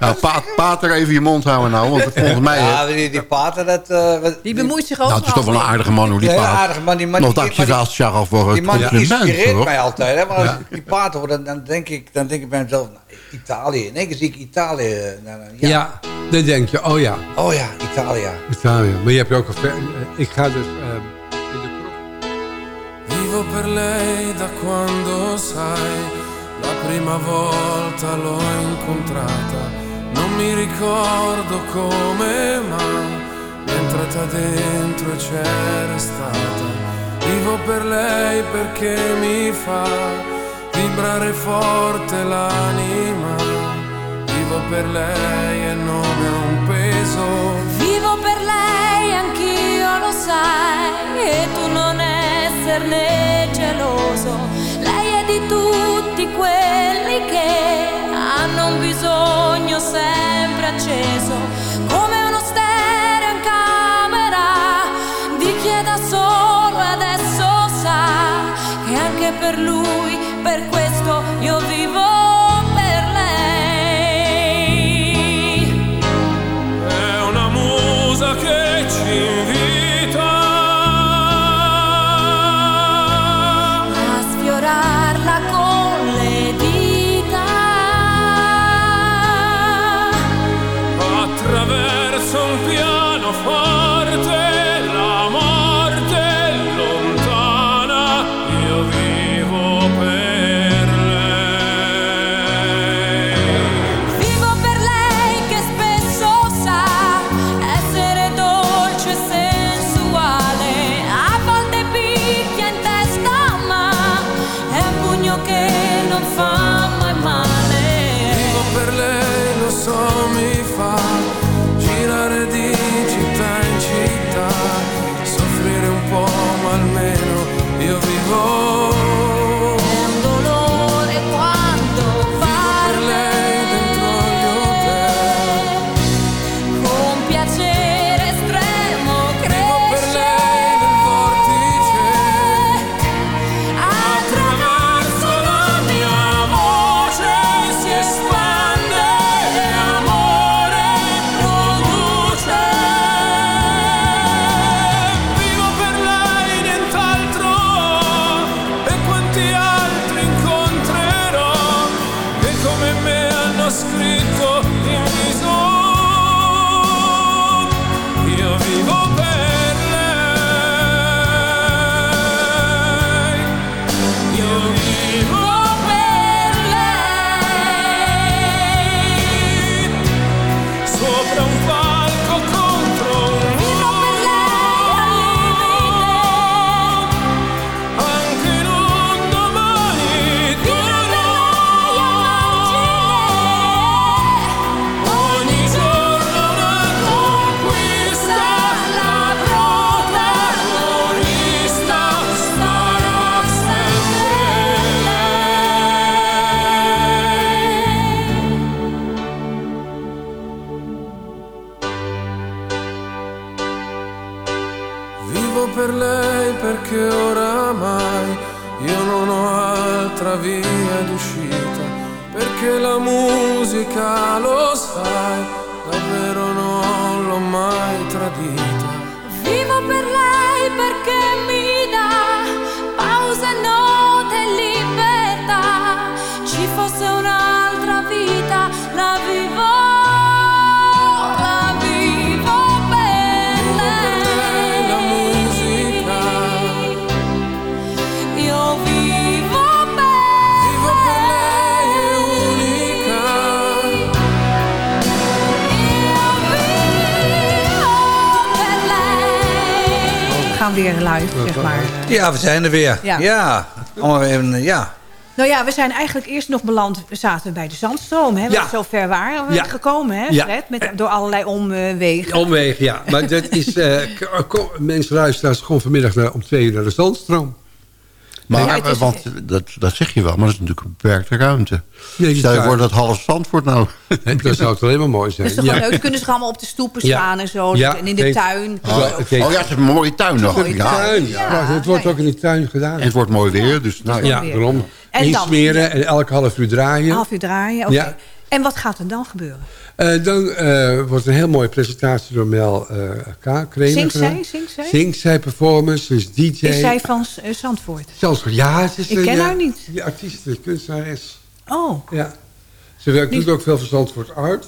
Nou, pa, pater, even je mond houden nou. Want volgens mij...
ja die, die pater, dat... eh, wat-
Die bemoeit zich ook
nou, het is toch wel een aardige man, hoe die
Ja, een
pater.
aardige man. Die man
Nog dat scharf voor het
man die
compliment,
inspireert mij altijd. Hè? Maar als
Ja.
ik die pater hoor, dan, dan, denk ik, dan denk ik bij mezelf... nou, Italië. In één keer zie ik Italië. nou,
Ja.
ja.
dan denk je, oh ja,
Oh ja, Italië.
Italië. Maar je hebt ook een... ver- Ik ga dus... ehm, in de kroeg.
Vivo per lei da quando sai, la prima volta l'ho incontrata. Non mi ricordo come, ma è entrata dentro e c'era stata. Vivo per lei perché mi fa vibrare forte l'anima. Vivo per lei e non è un peso.
Vivo per lei, anch'io lo sai, e tu non esserne geloso. Lei è di tutti quelli che hanno un bisogno sempre acceso, come uno stereo in camera di chi è da solo adesso sa che anche per lui,
Sopra un
Ja, we zijn er weer.
Ja.
Ja. Even, ja.
Nou ja, we zijn eigenlijk eerst nog beland, we zaten bij de Zandstroom. Hè,
Ja.
want zo ver waren we
Ja.
gekomen, hè,
Ja.
Met, door allerlei omwegen.
Omwegen, ja. Maar dat is... eh, kom, mensen luisteren gewoon vanmiddag naar, om twee uur naar de Zandstroom.
Maar,
Ja, is-
want dat, dat zeg je wel, maar dat is natuurlijk een beperkte ruimte.
Nee,
Stel je voor dat half Zandvoort nou...
Dat zou het alleen maar mooi zijn.
Dus toch wel leuk. Kunnen ze allemaal op de stoepen
Ja.
staan en zo.
Ja,
en in de tuin.
Oh,
Oh ja, het is een mooie tuin nog.
Mooie
ja.
tuin. Ja, het wordt ook in de tuin gedaan.
En het wordt mooi weer, dus nou
ja,
weer.
daarom.
En dan-
Insmeren en elke half uur draaien.
Half uur draaien, oké.
Ja.
En wat gaat er dan gebeuren?
Eh, dan eh, wordt een heel mooie presentatie door Mel eh K. Kremer
Zingt zij? Zingt zij?
Zingt zij performance, is DJ.
Is zij van Zandvoort?
Ja, ze is
Ik
een,
ken haar niet.
Die artiest, kunstenares.
Oh,
Ja. Ze werkt, doet ook veel voor Zandvoort Art.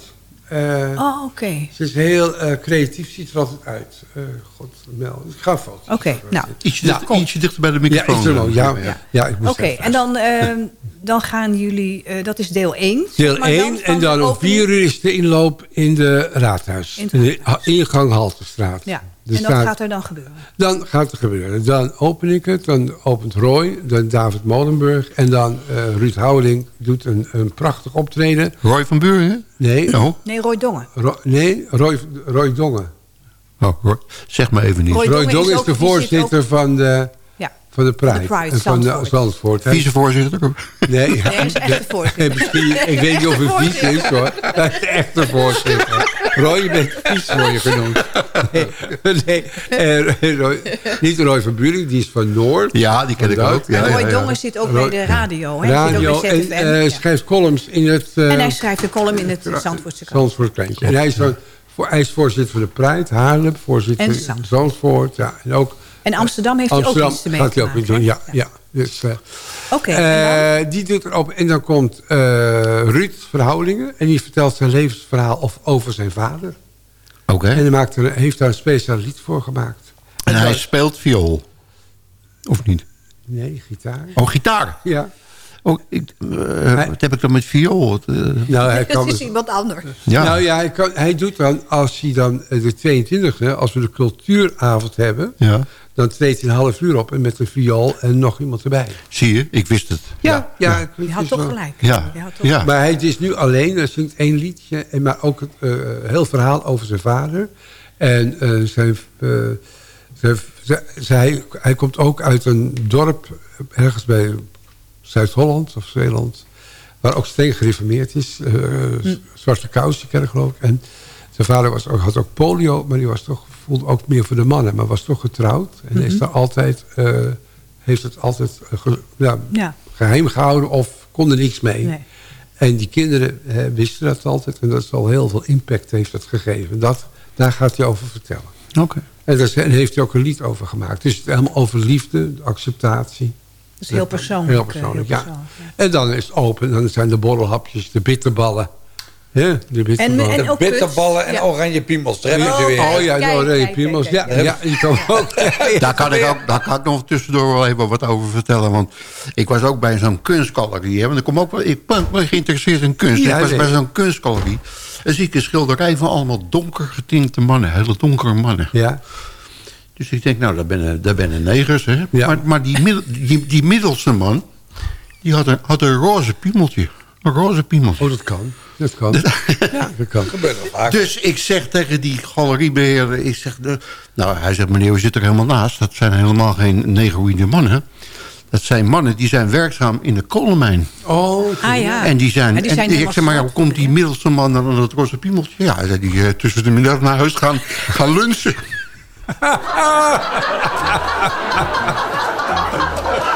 Eh,
oh oké.
Ze is heel eh, creatief, ziet er altijd uit. Eh, God, Mel, ik ga foto's.
Oké, nou.
ietsje,
Nou,
dichter, ietsje dichter bij de
Ja,
microfoon.
Ja, ja. ja, ik moest
Oké,
even-
en dan, ehm, dan gaan jullie... eh, dat is deel 1.
Deel
Maar
1
van
en dan om
opening-
4 uur is de inloop in de Raadhuis.
In
de ingang Halterstraat.
Ja,
De
en dat gaat er dan gebeuren.
Dan gaat het gebeuren. Dan open ik het, dan opent Roy, dan David Molenburg... en dan eh, Ruud Houweling doet een, een prachtig optreden.
Roy van Buren,
Nee,
Oh,
Nee, Roy Dongen.
Ro- nee Roy, Roy Dongen.
oh, Roy. zeg maar even niet.
Roy
Roy
Dongen
Dongen
is
is,
ook-
de voorzitter
ook-
van de. Van de Pride.
Pride,
en van de
Zandvoort.
Zandvoort. Hij-
Vicevoorzitter?
Nee,
Nee, hij is echt de voorzitter.
Nee, misschien, ik weet niet of hij vice is hoor. Hij is echt de voorzitter. Roy, je bent vice voor je genoemd. Nee, nee eh, Roy, niet Roy van Buren, die is van Noord.
Ja, die ken ik
Van
ook. Ja,
En
ja,
Roy
ja.
Dongen zit ook
Roy-
bij de radio. Hè? Zit
Radio
ook bij
en eh,
ja.
schrijft columns in het uh,
En hij schrijft een column in het Zandvoortse krant.
Zandvoort krantje. En hij is, dan, voor, hij is voorzitter van de Pride, Haarlem, voorzitter
En
van
Zandvoort.
Zandvoort. Ja, en ook
En Amsterdam heeft hij ook
Amsterdam
iets mee
gaat hij ook doen. Ja, ja. Dus, eh,
Oké,
eh, die doet erop. En dan komt eh, Ruud Verhoudingen. En die vertelt zijn levensverhaal of, over zijn vader.
Oké.
En hij maakt er, heeft daar een speciaal lied voor gemaakt.
En hij speelt viool. Of niet?
Nee, gitaar.
Oh, gitaar.
Ja.
Oh, ik, wat heb ik dan met viool?
Nou, hij kan
Dat is iemand anders.
ja.
Nou ja, hij, kan, hij doet dan, als hij dan de 22e, als we de cultuuravond hebben,
ja.
Dan treedt hij een half uur op en met een viool en nog iemand erbij.
Zie je, ik wist het.
Ja, ja. ik-
Je
het
had toch
wel-
gelijk.
Ja,
Je had toch
ja.
Maar hij is nu alleen, hij zingt één liedje, en maar ook het eh, heel verhaal over zijn vader. En eh, zijn, eh, zijn, zijn- zij- hij komt ook uit een dorp ergens bij Zuid-Holland of Zeeland, waar ook streng gereformeerd is. eh, Zwarte Kousen kerk geloof ik. En zijn vader was ook, had ook polio, maar die was toch, voelde ook meer voor de mannen, maar was toch getrouwd. En is daar altijd, eh, heeft het altijd eh, ge- ja,
Ja.
geheim gehouden of kon er niks mee.
Nee.
En die kinderen wisten dat altijd. En dat is al heel veel impact heeft dat gegeven. Dat, daar gaat hij over vertellen.
Oké.
En daar heeft hij ook een lied over gemaakt. Dus het is helemaal over liefde, acceptatie.
Dat is heel persoonlijk.
Heel
eh,
persoonlijk,
heel
ja.
persoonlijk, ja.
En dan is het open. Dan zijn de borrelhapjes, de bitterballen. Ja, de bitterballen.
en
De
ook
bitterballen en
Ja.
oranje piemels. Daar hebben ze weer.
Oh ja, de oranje piemels. Ja, ja, ook.
Daar kan, ik ook, daar kan ik nog tussendoor wel even wat over vertellen. Want ik was ook bij zo'n kunstgalerie. Hè, want ik, kom ook wel, ik ben geïnteresseerd in kunst.
Ja,
ik was bij zo'n kunstgalerie. En zie ik een schilderij van allemaal donker getinte mannen. Hele donkere mannen.
Ja,
Dus ik denk, nou, daar ben, daar ben negers. Hè.
Ja.
Maar, maar die, middel, die, die middelste man... die had een, had een roze piemeltje. Een roze piemeltje.
oh, dat kan. Dat kan. Ja, dat kan.
Gebeurt wel vaak.
Dus ik zeg tegen die galeriebeheerder... Ik zeg, de, nou, hij zegt, meneer, u zit er helemaal naast. Dat zijn helemaal geen negroïde mannen. Dat zijn mannen die zijn werkzaam in de kolenmijn.
Oh,
Ah ja.
En die zijn...
Ja, die
en
zijn
ik
helemaal
zeg, maar hoe komt die middelste man dan aan dat roze piemeltje? Ja, hij zei, die eh, tussen de middag naar huis gaan, gaan lunchen.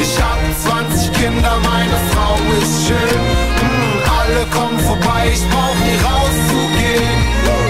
Ich hab 20 Kinder, meine Frau ist schön. Hm, alle kommen vorbei, ich brauch nie rauszugehen.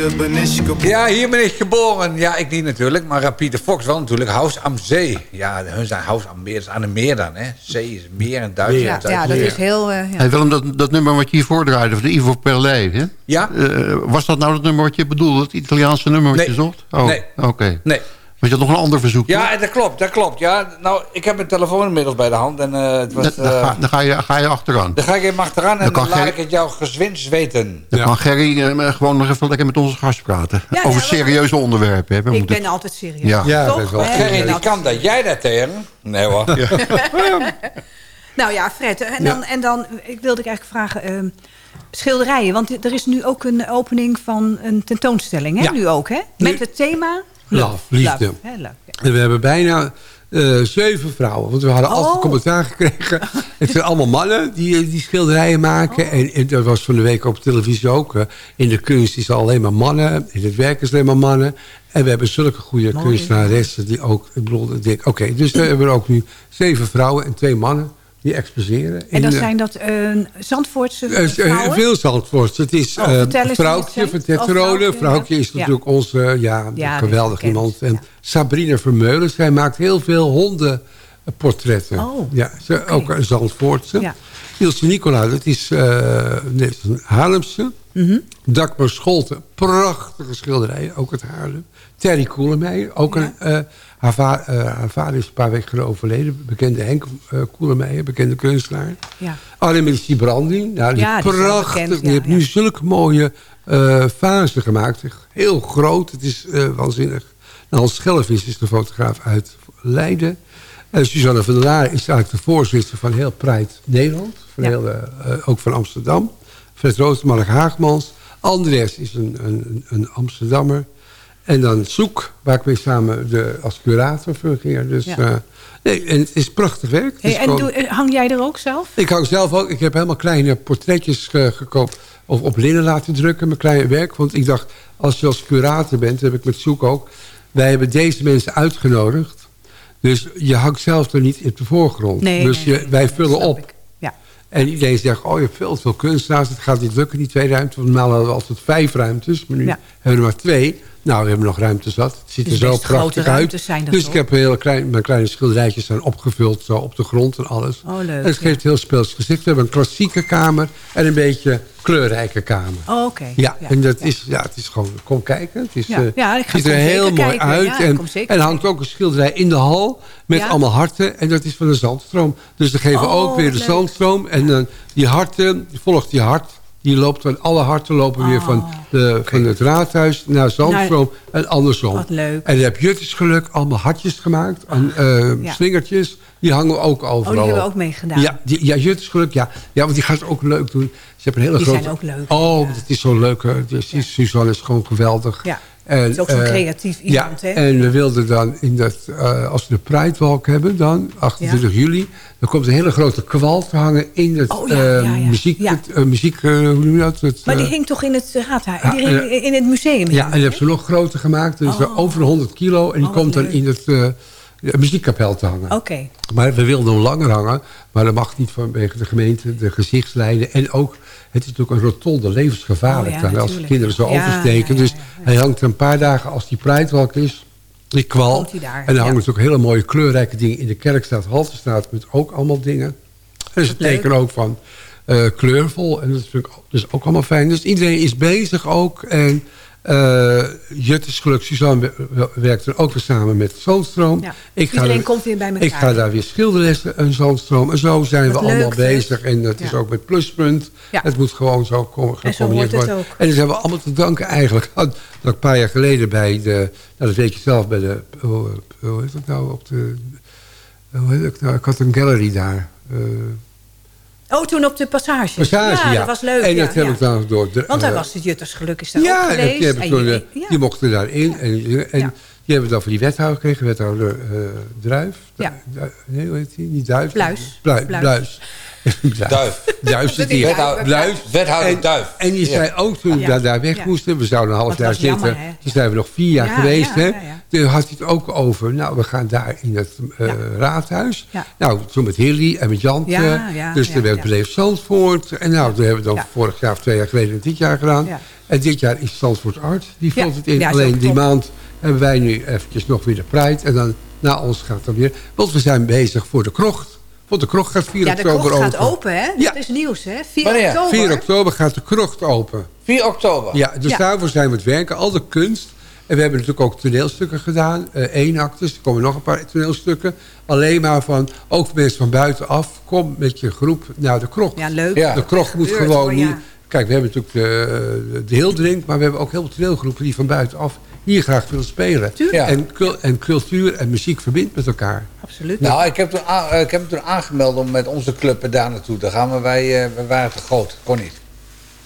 Hier geboren.
Ja, hier ben ik geboren. Ja, ik niet natuurlijk, maar uh, Pieter Fox wel natuurlijk. Huis am Zee. Ja, hun zijn Huis am Meer. Dat is aan een meer dan, hè. Zee is meer in Duitsland.
Ja, ja, dat is heel... eh, ja.
Hey Willem, dat, dat nummer wat je hier voordraaide, van de Ivo Perlet, hè?
Ja.
Eh, was dat nou het nummer wat je bedoelde? Het Italiaanse nummer wat
Nee.
je zocht? Oh,
Nee.
oké.
Nee.
Want je had nog een ander verzoek,
Ja, dat klopt, dat klopt. Ja, nou, ik heb mijn telefoon inmiddels bij de hand. En eh, het was...
Dan, dan
eh,
ga, dan ga, je, ga je achteraan.
dan ga ik even achteraan en
Dan
laat ik het jou gezwins weten.
Dan kan Gerry eh, gewoon nog even lekker met onze gast praten.
Ja,
Over
ja,
serieuze onderwerpen. Hè? We
Ik
moeten-
ben altijd serieus.
Ja.
Ja,
Toch?
wel.
Gerry, die
Dat-
kan dat. Jij dat tegen? Nee hoor.
Nou ja, Fred. En dan, en dan ik wilde ik eigenlijk vragen... ehm, schilderijen, want er is nu ook een opening van een tentoonstelling. Hè?
Ja.
Nu ook, hè? Met
Nu-
het thema...
Love, liefde.
Love, hè, love, ja.
En we hebben bijna eh, zeven vrouwen. Want we hadden altijd
Oh.
commentaar gekregen. Het zijn allemaal mannen die, eh, die schilderijen maken.
Oh.
En, en dat was van de week op televisie ook. in de kunst is alleen maar mannen. In het werk is alleen maar mannen. En we hebben zulke goede
Mooi.
kunstenaressen die ook... Ik bedoel, oké, dus we hebben ook nu zeven vrouwen en twee mannen die exposeren.
En dan
in,
zijn dat eh, Zandvoortse
eh, eh,
vrouwen?
veel Zandvoorts. Het is
Oh,
Vrouwtje van Tetterode.
Vrouwtje,
is
ja.
natuurlijk onze ja,
Ja,
geweldig iemand. En Sabrina Vermeulen, zij maakt heel veel hondenportretten.
Oh,
ja, ze, ook een Zandvoortse.
Ja.
Ilse Nicola, dat is, nee, is een Haarlemse.
Mhm.
Dagmar Scholten, prachtige schilderijen, ook uit Haarlem. Terry Koelemeijer, ook een, eh, haar, va- eh, haar vader is een paar weken geleden overleden. Bekende Henk uh, Koelemeijer, bekende kunstenaar.
Ja.
Annemarie Brandi, nou, die
Ja, die
prachtig.
bekend,
die heeft nu zulke mooie fasen gemaakt. Heel groot, het is waanzinnig. Hans Schelvis is de fotograaf uit Leiden. En Suzanne van der Laar is eigenlijk de voorzitter van heel Pride Nederland. Van heel, ook van Amsterdam. Fred Roos, Mark Haagmans. Andres is een, een, een Amsterdammer. En dan Soek, waar ik mee samen de, als curator fungeer. Dus,
Ja.
eh, nee, en het is prachtig werk.
Hey,
is
en
gewoon-
doe- eh, hang jij er ook zelf?
ik hou zelf ook. Ik heb helemaal kleine portretjes ge- gekoopt. Of op linnen laten drukken, mijn kleine werk. Want ik dacht, als je als curator bent, dat heb ik met Zoek ook. Wij hebben deze mensen uitgenodigd. Dus je hangt zelf er niet in de voorgrond.
Nee,
dus je, wij vullen op.
ik.
En iedereen zegt, oh je hebt veel te veel kunstenaars. Het gaat niet lukken, die twee ruimtes. Want normaal hadden we altijd vijf ruimtes. Maar nu
Ja.
hebben we maar twee. Nou, we hebben nog ruimte zat. Het ziet
Dus
er zo prachtig uit. dus
toch?
ik heb hele klein, mijn kleine schilderijtjes zijn opgevuld zo op de grond en alles.
Oh, leuk,
En het geeft heel speels gezicht. We hebben een klassieke kamer en een beetje kleurrijke kamer.
Oh, oké.
Ja, en dat is, ja, het is gewoon, kom kijken. Het is,
Ja.
eh,
Ja, ik ga
ziet er heel mooi
kijken.
uit. En, en er hangt ook een schilderij in de hal met allemaal harten. En dat is van de zandstroom. Dus dan geven
Oh,
ook weer de
leuk.
zandstroom. En dan die harten, volgt die hart. Die loopt van, alle harten lopen weer van, de, van het raadhuis naar zandstroom en andersom.
Wat leuk.
En dan heb Juttersgeluk allemaal hartjes gemaakt. En eh,
ja.
slingertjes. Die hangen we ook overal
Oh, die hebben we ook meegedaan.
Ja, die, ja Juttersgeluk, ja. Ja, want die gaat het ook leuk doen. Ze hebben een hele
Die
grote...
zijn ook leuk,
Oh, het is zo leuk. Dus Suzanne is gewoon geweldig.
Ja.
En,
Het is ook zo'n
eh,
creatief iemand,
ja,
hè?
en we wilden dan, in dat, eh, als we de Pride hebben dan, 28 juli... dan komt een hele grote kwal te hangen in het
Oh, ja,
eh,
ja,
muziek... Het, eh, muziek eh, hoe noem je dat? Het,
Maar die hing toch in het raadhuis,
ja,
die hing in het museum?
ja, en die hebben ze nog groter gemaakt. Dus
Oh.
over 100 kilo. En die
Oh,
komt dan in het de muziekkapel te hangen.
Oké.
Maar we wilden hem langer hangen. Maar dat mag niet vanwege de gemeente, de gezichtslijnen. En ook, het is natuurlijk een rotonde, levensgevaarlijk.
Oh ja,
als kinderen zo
Ja,
oversteken.
ja,
dus hij hangt er een paar dagen als die Pridewalk is. Die kwal.
Daar,
en dan
ja.
hangen natuurlijk hele mooie kleurrijke dingen. In de Kerkstraat, Haltestraat met ook allemaal dingen. En dat is het
leuk.
teken ook van eh, kleurvol. En dat vind ik dus ook allemaal fijn. Dus iedereen is bezig ook. En eh Juttes Geluk, Suzanne we- werkt er ook weer samen met Zandstroom.
Ja.
Ik ga
Iedereen komt weer bij elkaar.
Ik ga daar weer schilderlessen en Zandstroom. En zo zijn
Wat
we allemaal
leuk,
bezig. En dat is ook met pluspunt.
Ja.
Het moet gewoon zo gecombineerd worden.
ook.
En dat hebben we allemaal te danken eigenlijk aan dat een paar jaar geleden bij de... Nou, dat weet je zelf, bij de... Hoe, hoe heet het nou? Op de, hoe heet het nou? Ik had een gallery daar. eh,
Oh, toen op de passage.
Passage, ja.
dat was leuk.
En
ja,
dat heb
ja.
ik dan door... de-
Want daar
eh,
was het Juttersgeluk is daar
ja,
ook geweest.
die, hebben
En
toen,
je-
eh,
ja.
die mochten daarin. En, en die hebben dan van die wethouder gekregen. Wethouder eh, Druif.
Ja.
Nee, hoe heet die? Niet Duif.
Bluis.
Bluis.
Bluis.
Bluis.
Duif.
Duif zit hier.
Wethouder- Duif.
En die
Ja.
zei ook toen we
Ja.
daar, daar weg
Ja.
moesten. We zouden een half jaar
het
zitten. Toen zijn we nog vier jaar
Ja,
geweest.
ja,
hè?
ja, ja.
Toen had hij het ook over. Nou, we gaan daar in het eh, raadhuis.
Ja.
Nou, toen met Hilly en met Jantje.
Ja, ja,
dus
ja,
toen werd
ja.
Beleefd Zandvoort. En nou, toen hebben we dan
Ja.
vorig jaar of twee jaar geleden en dit jaar gedaan.
Ja.
En dit jaar is Zandvoort Art. Die
Ja.
vult het in. Alleen die maand hebben wij nu eventjes nog weer de Pride. En dan na ons gaat het weer. Want we zijn bezig voor de krocht. Want de krocht gaat 4
Ja, de
oktober
krocht
open.
gaat open, hè? Dat is nieuws, hè? 4
Wanneer?
oktober.
4 oktober gaat de krocht open.
4 oktober.
Ja, dus
Ja.
daarvoor zijn we het werken. Al de kunst. En we hebben natuurlijk ook toneelstukken gedaan. eh één actes. Er komen nog een paar toneelstukken. Alleen maar van, ook mensen van buitenaf. Kom met je groep naar de krocht.
Ja, leuk.
Ja.
De krocht moet
Gebeurt,
gewoon
hoor,
niet...
ja.
Kijk, we hebben natuurlijk de, de Hildering. Maar we hebben ook heel veel toneelgroepen die van buitenaf hier graag willen spelen. En, cul- en cultuur en muziek verbindt met elkaar.
Absoluut.
Nou, ik heb, toen ik heb me toen aangemeld om met onze club daar naartoe te gaan. Maar wij eh, we waren te groot. Kon niet.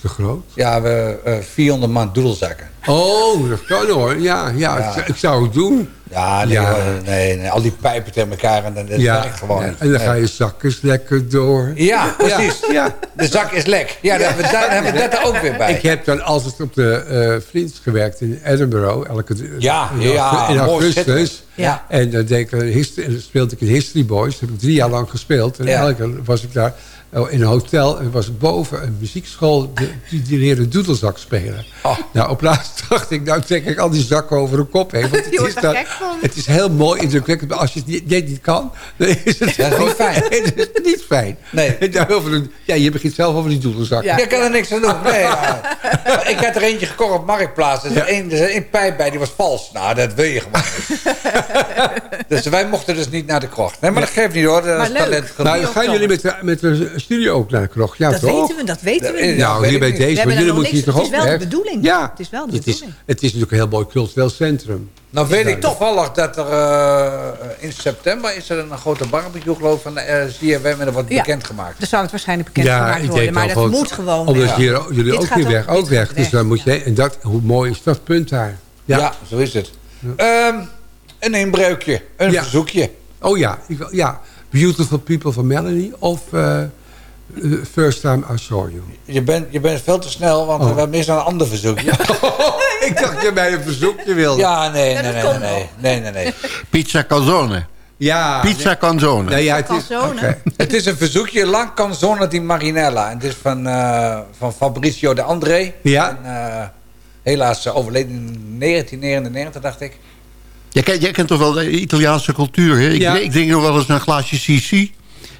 Te groot.
Ja, we eh 400 man doedelzakken.
Oh, dat kan hoor. Ja, ja,
Ja.
Ik, zou- ik zou het doen.
Ja, nee,
Ja.
nee, nee, al die pijpen tegen elkaar en dan- dat
ja.
werkt gewoon niet.
En dan
Nee.
ga je zakken lekker door.
Ja, precies.
Ja.
De zak is lek. Ja, daar hebben we, daar hebben we dat er ook weer bij.
Ik heb dan altijd op de eh Flins gewerkt in Edinburgh. Elke,
Ja,
in,
ja,
in augustus.
Ja.
En dan denk ik, dan speelde ik in History Boys. Dat heb ik drie jaar lang gespeeld. En
Ja.
elke keer was ik daar in een hotel. En was boven een muziekschool. Die, die, die leerde doedelzak spelen.
Oh.
Nou, op laatst dacht ik, nou trek ik al die zakken over de kop heen. Want het, is, dan, het is heel mooi indrukwekkend. Maar als je het niet, net niet kan, dan is het,
is niet
gewoon-
fijn.
het is niet fijn.
Nee.
Een- Ja, je begint zelf over die doedelzak.
Ja.
Je kan er niks aan doen. Nee, ja. Ik had er eentje gekocht op Marktplaats. Er is
Ja.
één- er is één pijp bij, die was vals. Nou, dat wil je gewoon niet. dus wij mochten dus niet naar de krocht. Nee, maar dat geeft niet hoor. Dat
Maar
is
leuk.
talent genoeg.
Nou, gaan jullie met met de studio ook naar krocht? Ja,
dat
toch?
weten we, dat weten we.
Ja,
Nou, hier bij deze, maar
er
jullie
nog
moeten hier toch
het is
ook
wel de bedoeling.
Ja,
Het is wel de
het is,
bedoeling.
het is natuurlijk een heel mooi cultureel centrum.
Nou weet ik toevallig dat er eh, in september is er een grote barbecue geloof ik van de ZFM en dat wordt
Ja.
bekendgemaakt.
Dan zou het waarschijnlijk bekendgemaakt worden. Maar dat moet gewoon.
Omdat hier, jullie
Dit
ook weer weg, ook weg. Dus dan moet je, en dat, hoe mooi is dat punt daar?
Ja, zo is het. Ehm, een inbreukje, een
Ja.
verzoekje.
Oh ja, ik, wil- ja. Beautiful People van Melanie of eh, First Time I Saw You.
Je bent, je bent veel te snel, want
Oh.
we missen een ander verzoekje.
ik dacht je mij een verzoekje wilde.
Ja, nee, nee,
dat
nee, nee, nee, nee, nee.
Pizza calzone.
Ja.
Pizza canzone.
Nee, ja, het is.
Het is een verzoekje, lang canzone di marinella. En het is van, eh, van Fabrizio de André.
Ja.
En, eh, helaas eh, overleden in 1999, dacht ik.
Jij kent, jij kent toch wel de Italiaanse cultuur, hè? Ik,
Ja.
ik drink nog wel eens een glaasje Sissi.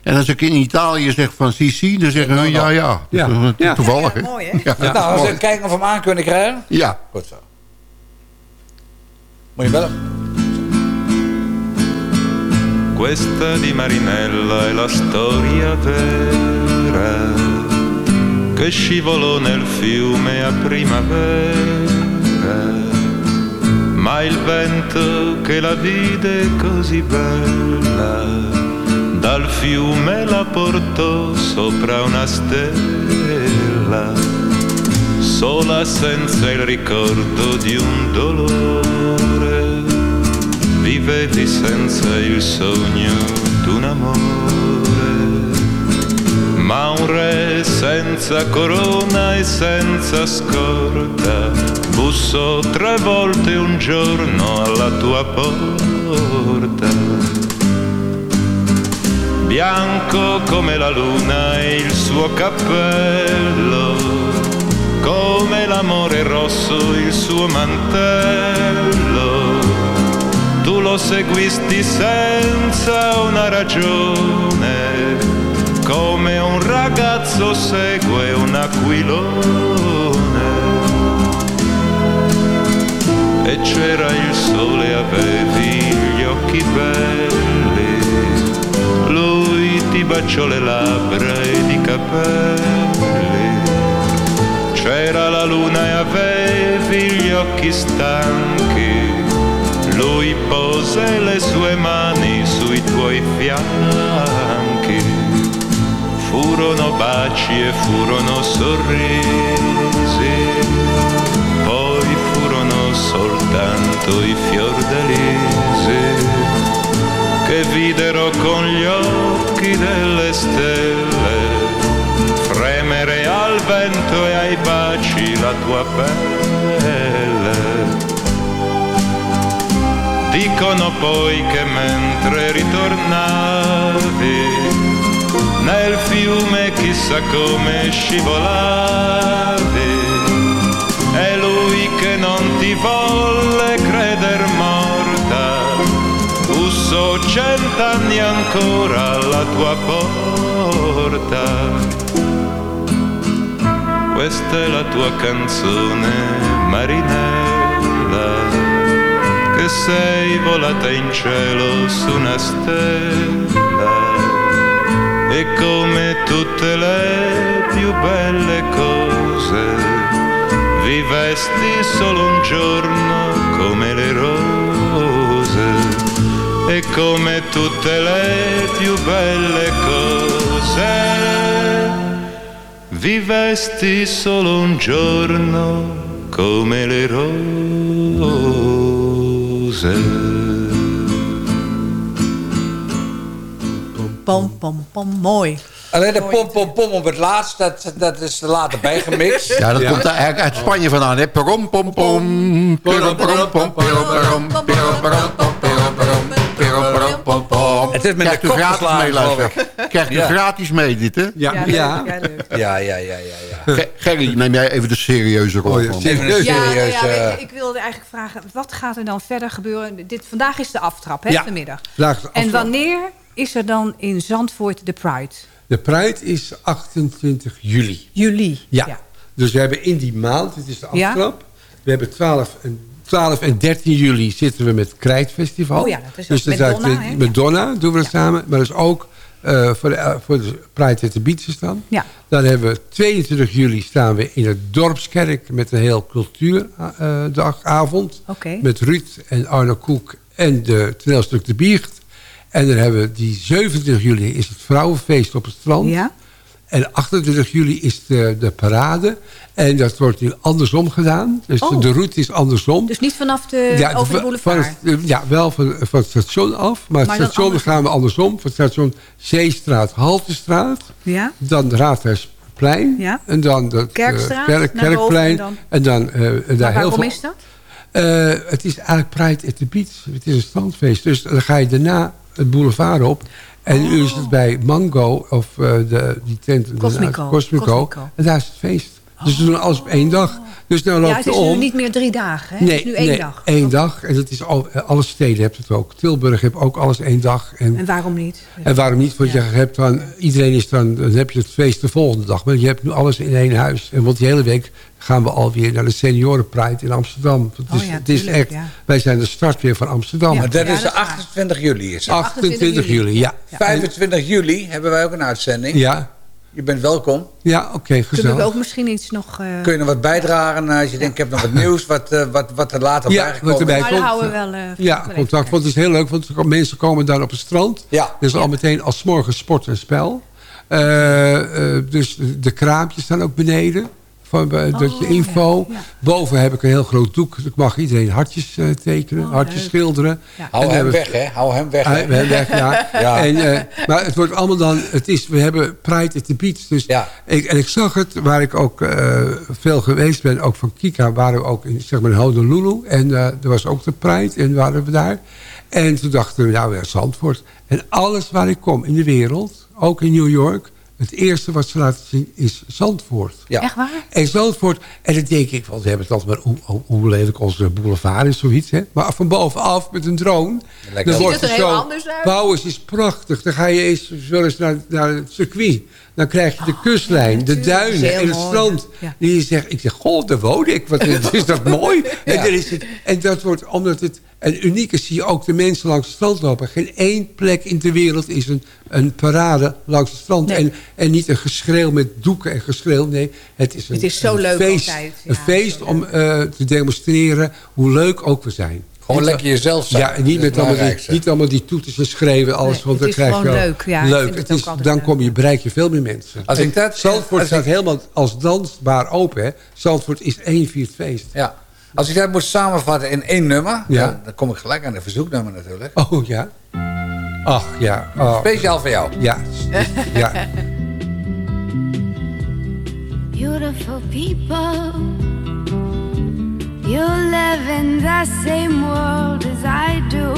En als ik in Italië zeg van Sissi, dan zeggen hun ja, ja.
Ja. Ja.
Toevallig, hè?
Mooi, hè?
Ja,
nou, als we kijken of we hem aan kunnen krijgen.
Ja.
Goed zo. Moet je wel.
Questa di Marinella è la storia vera che scivolò nel fiume a primavera, ma il vento che la vide così bella dal fiume la portò sopra una stella, sola senza il ricordo di un dolore vivevi senza il sogno d'un amore, ma un re senza corona e senza scorta bussò tre volte un giorno alla tua porta. Bianco come la luna e il suo cappello, come l'amore rosso il suo mantello tu lo seguisti senza una ragione, come un ragazzo segue un aquilone. E c'era il sole, avevi gli occhi belli, ti baciò le labbra ed i capelli. C'era la luna e avevi gli occhi stanchi. Lui pose le sue mani sui tuoi fianchi, furono baci e furono sorrisi, poi furono soltanto i fiordalisi che videro con gli occhi delle stelle fremere al vento e ai baci la tua pelle. Dicono poi che mentre ritornavi nel fiume chissà come scivolavi cent'anni ancora alla tua porta. Questa è la tua canzone, Marinella che sei volata in cielo su una stella e come tutte le più belle cose vivesti solo un giorno come le rose e come tutte le più belle cose vivesti solo un giorno come le rose
Pom, pom, pom, mooi.
Alleen de pom pom pom op het laatst, dat, dat is er later bijgemixt.
Ja, dat komt eigenlijk uit Spanje vandaan, hè? Perom, pom, pom. Perom, pom, perom. Perom, perom, pom, pom, pom.
Het is met
Krijgt
de kop
gratis
geslagen,
mee,
geloof
luister.
ik.
Krijgt u
Ja.
gratis mee, dit, hè?
Ja,
Ja,
ja.
ja.
Ja, ja, ja, ja. ja.
Ge- Gerry, neem jij even de serieuze rol
Oh, ja, serieus.
Nou
serieus,
ja,
eh.
ik, ik wilde eigenlijk vragen, wat gaat er dan verder gebeuren? Dit, vandaag is de aftrap, hè,
Ja.
vanmiddag.
Vandaag is de
En wanneer is er dan in Zandvoort de Pride?
De Pride is 28 juli.
Juli.
Ja. Dus we hebben in die maand, dit is de
Ja.
aftrap. We hebben 12 en, 12 en 13 juli zitten we met het Krijtfestival.
Oh ja, dat is
dus
met
dat is
Donna,
de-? Met Donna doen we dat samen. Maar dus ook eh, voor, de, eh, voor de Pride at the Beach staan.
Ja.
Dan hebben we 22 juli staan we in het Dorpskerk met een heel cultuurdagavond. Met Ruud en Arno Koek en de toneelstuk De Biecht. En dan hebben we die 27 juli is het vrouwenfeest op het strand.
Ja.
En 28 juli is de, de parade. En dat wordt nu andersom gedaan. Dus
Oh.
de route is andersom.
Dus niet vanaf de,
Ja,
over de
van het- ja, wel van, van het station af. Maar het
Maar
station
andersom.
gaan we andersom. Van het station Zeestraat, Haltestraat.
Ja.
Dan Raadhuisplein.
Ja.
En dan dat, eh,
Kerkstraat,
Kerk- Kerkplein.
en dan-
En dan, eh, daar
Maar
heel
waarom
veel...
is dat?
Eh, het is eigenlijk Pride at the Beach. Het is een strandfeest. Dus dan ga je daarna het boulevard op. En nu is het bij Mango, of de, die tent... de-
Cosmico.
Cosmico.
Cosmico.
En daar is het feest. Dus we doen alles op één dag. Dus nou loopt
Ja, het is
om.
nu niet meer drie dagen. Hè? het is nu één
nee,
dag.
één dag. En dat is al, alle steden hebben het ook. Tilburg heeft ook alles één dag. En,
En waarom niet?
en waarom niet? Want je hebt dan, iedereen is dan, dan heb je het feest de volgende dag. Maar je hebt nu alles in één huis. En want die hele week gaan we alweer naar de Senioren Pride in Amsterdam. Het is,
Oh ja,
het is
tuurlijk,
echt,
ja.
wij zijn de start weer van Amsterdam.
maar dat is de 28 juli. Is het.
28 juli, ja.
25 juli hebben wij ook een uitzending.
Ja.
Je bent welkom.
Ja, oké,
Kunnen
gezellig.
we ook misschien iets nog... eh,
Kun je nog wat bijdragen als je denkt, ik heb nog wat nieuws, wat, eh, wat, wat er later
Ja,
bijgekomen
wat erbij
Maar
komt.
dan houden we wel... eh,
Ja,
wel
contact. Want het is heel leuk, want er komen- mensen komen dan op het strand.
Ja.
Dus al meteen als 's morgens sport en spel. Eh, eh, dus de, de kraampjes staan ook beneden. Van, eh, dat
Oh,
je info. Boven heb ik een heel groot doek. Ik mag iedereen hartjes eh, tekenen, hartjes
leuk.
schilderen.
Ja.
Hou
En
hem
we-
weg, hè? Hou hem weg. hè?
Hem weg, ja.
Ja.
En, eh, maar het wordt allemaal dan... Het is, we hebben Pride at the Beach. Dus ik, en ik zag het, waar ik ook eh, veel geweest ben. Ook van Kika waren we ook in, zeg maar, in Honolulu. En eh, er was ook de Pride. En waren we daar. En toen dachten we, nou, ja, Zandvoort. En alles waar ik kom in de wereld, ook in New York... Het eerste wat ze laten zien is Zandvoort.
Ja.
Echt waar?
En Zandvoort, en dan denk ik, want we hebben het altijd maar hoe, hoe, hoe lelijk onze boulevard is, zoiets. Hè? Maar van bovenaf met een drone,
Lekker.
dan
Ziet
wordt
het er
het
heel
zo...
anders uit.
Bouwens is prachtig. Dan ga je eens, wel eens naar, naar het circuit. Dan krijg je de kustlijn, de
Oh, Dat is
duinen en het
mooi,
strand.
ja.
Die je zegt, ik zeg, goh, daar woon ik. Wat is dat mooi. En, dan is het, en dat wordt, omdat het een unieke zie je ook de mensen langs het strand lopen. Geen één plek in de wereld is een, een parade langs het strand. En, en niet een geschreeuw met doeken en geschreeuw. Nee, het is een,
Het is zo
een
leuk
feest,
altijd. Ja,
een feest om eh, te demonstreren hoe leuk ook we zijn.
Gewoon
Niet-
lekker jezelf zijn.
Ja, en niet,
is
met allemaal die, niet allemaal die toeters en schreeuwen. Alles,
Nee,
want
het
dan
is
krijg je
leuk. Ja,
leuk.
het
is, dan kom je, bereik je veel meer mensen.
Als
En
ik dat-
Zandvoort
als
staat
ik-
helemaal als dansbaar open. Hè. Zandvoort is één viert feest.
Ja. Als ik dat moet samenvatten in één nummer,
Ja.
dan, dan kom ik gelijk aan de verzoeknummer natuurlijk.
Oh ja. Ach ja. Oh.
Speciaal voor jou.
Ja. ja.
Beautiful people, you live in the same world as I do,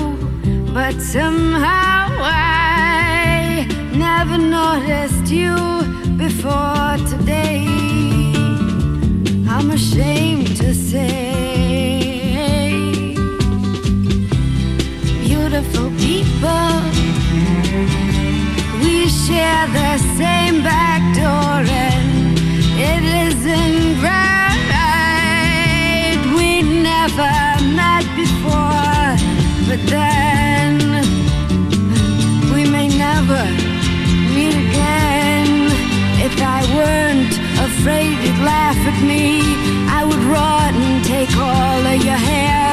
but somehow I never noticed you before today. I'm ashamed to say, beautiful people, we share the same back door and it isn't right. We never met before, but then we may never meet again. If I weren't afraid at me, I would run and take all of your hands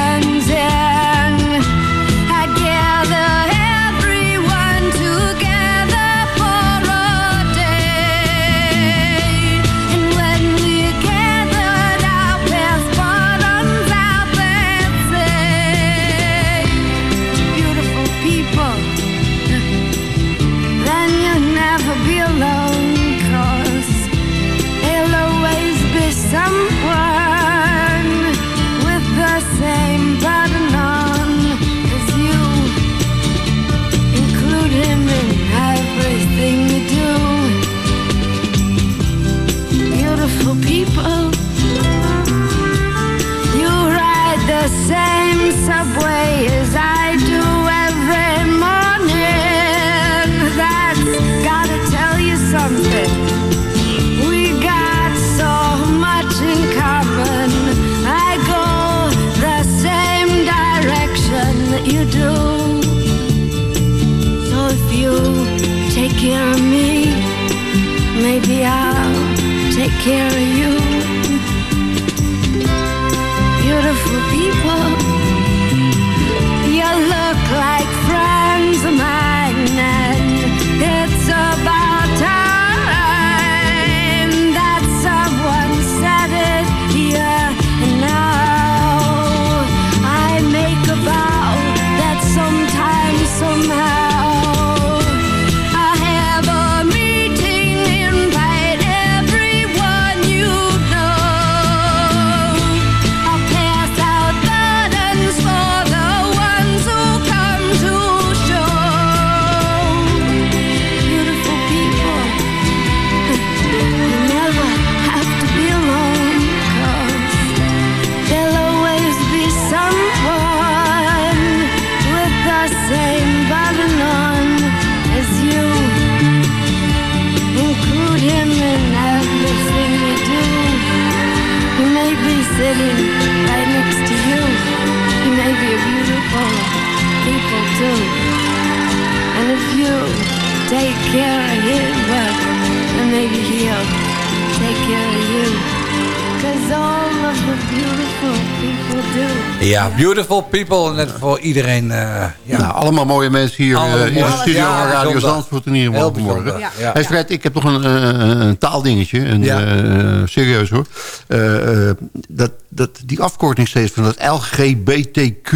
beautiful people.
Net voor iedereen. eh, ja.
Nou, allemaal mooie mensen hier eh, in de studio
Ja,
van Radio. Zandvoort in ieder
Heel
geval vanmorgen.
bijzonder, ja.
Hey Fred, ik heb toch een, eh, een taaldingetje. Een,
Ja.
eh, serieus hoor. Eh, eh, dat, dat, die afkorting steeds van dat LGBTQ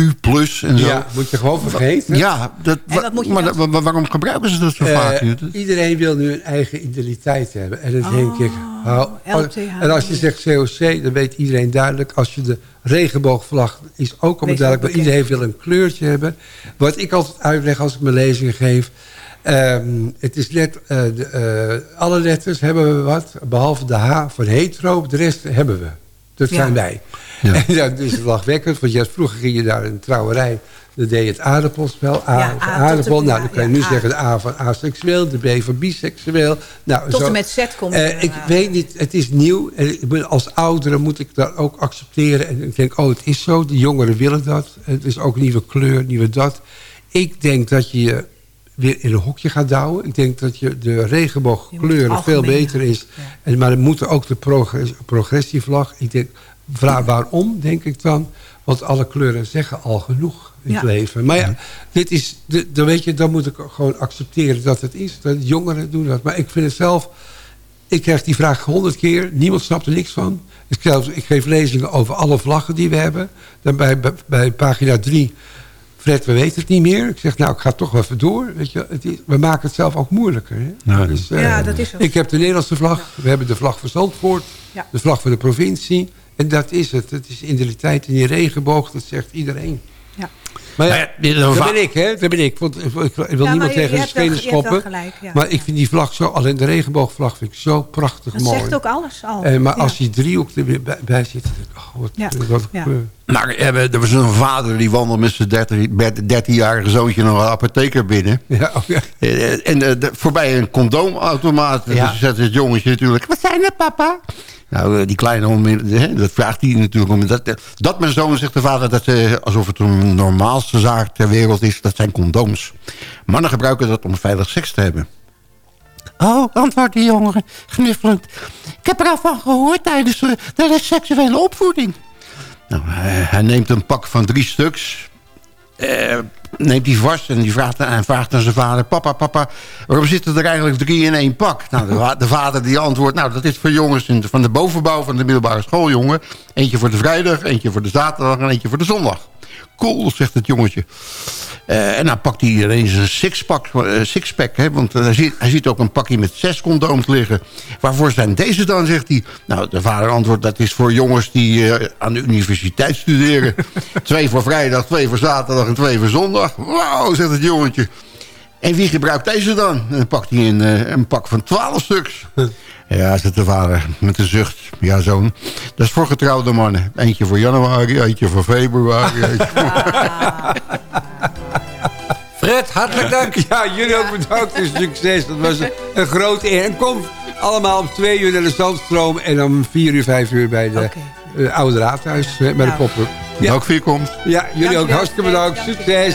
en zo.
Ja, moet je gewoon vergeten.
Ja, dat,
En wat moet je
maar dat- waarom gebruiken ze dat zo vaak? Dat-
iedereen wil nu een eigen identiteit hebben. En dan denk ik... hou-
LTH.
en als je zegt COC, dan weet iedereen duidelijk. Als je de regenboogvlag is ook allemaal
Wees
duidelijk. Maar iedereen wil een kleurtje hebben. Wat ik altijd uitleg als ik mijn lezingen geef... ehm, het is net, eh, de, eh, alle letters hebben we wat, behalve de H voor hetero, de rest hebben we. Dat
Ja.
zijn wij. En dat is lachwekkend, want juist vroeger ging je naar een trouwerij, dan deed je het aardappelspel, A
Ja,
aardappel. Nou, dan kan je nu zeggen de A van aseksueel, de B van biseksueel. Nou,
Tot
zo.
en met Z komt
Eh,
er
ik
aan.
weet niet, het is nieuw. En ik ben als oudere moet ik dat ook accepteren. En ik denk, oh, het is zo. De jongeren willen dat. Het is ook nieuwe kleur, nieuwe dat. Ik denk dat je je weer in een hokje gaat douwen. Ik denk dat je de regenboogkleuren veel beter is. En, maar er moet ook de progress, progressievlag. Ik denk, waarom, denk ik dan. Want alle kleuren zeggen al genoeg in het leven. Maar ja, dit is, de- dan weet je, dan moet ik gewoon accepteren dat het is. Dat jongeren doen dat. Maar ik vind het zelf... Ik krijg die vraag honderd keer. Niemand snapt er niks van. Ik, zelfs, ik geef lezingen over alle vlaggen die we hebben. Dan bij, bij, bij pagina 3... Fred, we weten het niet meer. Ik zeg, nou, ik ga toch wel even door. Weet je, het is, we maken het zelf ook moeilijker. Hè?
Nou,
Dus, eh,
Ja, dat is ook
Ik heb de Nederlandse vlag. We hebben de vlag van Zandvoort.
Ja.
De vlag van de provincie. En dat is het. Het is identiteit in die regenboog. Dat zegt iedereen.
Ja.
Maar ja,
Nou
dat ben ik, hè? Dat ben ik. Want ik, wil
Ja,
niemand tegen de stenen schoppen.
gelijk, ja.
Maar ik vind die vlag zo... Alleen de regenboogvlag vind ik zo prachtig
Dat
mooi.
zegt ook alles al.
Eh, maar
Ja.
als die driehoek er weer bij, bij zit... dan denk ik, oh, wat,
Ja.
wat,
Ja.
Maar eh, er was een vader die wandelde met zijn 13-jarige zoontje nog een apotheker binnen.
Ja, oh ja.
Eh, En eh, de- voorbij een condoomautomaat.
Ja.
Dus zet het jongetje natuurlijk. Wat zijn er, papa? Nou, die kleine onmiddellijk, hè, dat vraagt hij natuurlijk. om. Dat, dat mijn zoon, zegt de vader, dat, eh, alsof het een normaalste zaak ter wereld is. Dat zijn condooms. Mannen gebruiken dat om veilig seks te hebben. Oh, antwoordt die jongere, gniffelend. Ik heb ervan gehoord tijdens de, de seksuele opvoeding. Nou, hij, neemt een pak van drie stuks. eh, neemt hij vast en die vraagt, en vraagt aan zijn vader... Papa, papa, waarom zitten er eigenlijk drie in één pak? Nou, de, de vader die antwoordt... Nou, dat is voor jongens de- van de bovenbouw van de middelbare school, jongen. Eentje voor de vrijdag, eentje voor de zaterdag en eentje voor de zondag. Cool, zegt het jongetje. Eh, en dan pakt hij ineens een sixpack, eh, sixpack hè, want eh, hij, ziet, hij ziet ook een pakje met zes condooms liggen. Waarvoor zijn deze dan, zegt hij. Nou, de vader antwoordt, dat is voor jongens die aan de universiteit studeren. twee voor vrijdag, twee voor zaterdag en twee voor zondag. Wauw, zegt het jongetje. En wie gebruikt deze dan? En dan pakt hij een, een pak van twaalf stuks. Ja, zegt de vader met een zucht. Ja, zoon. Dat is voor getrouwde mannen. Eentje voor januari, eentje voor februari. eentje voor-
Fred, hartelijk dank.
Ja, jullie ook bedankt voor succes. Dat was een, een grote eer. En kom allemaal om twee uur naar de Zandstroom... en om vier uur, vijf uur bij de eh, Oude Raadhuis eh, met
Nou.
de pop-up.
Ja. Ook voor je komst.
Ja, jullie ook hartstikke bedankt.
Dankjewel.
Succes.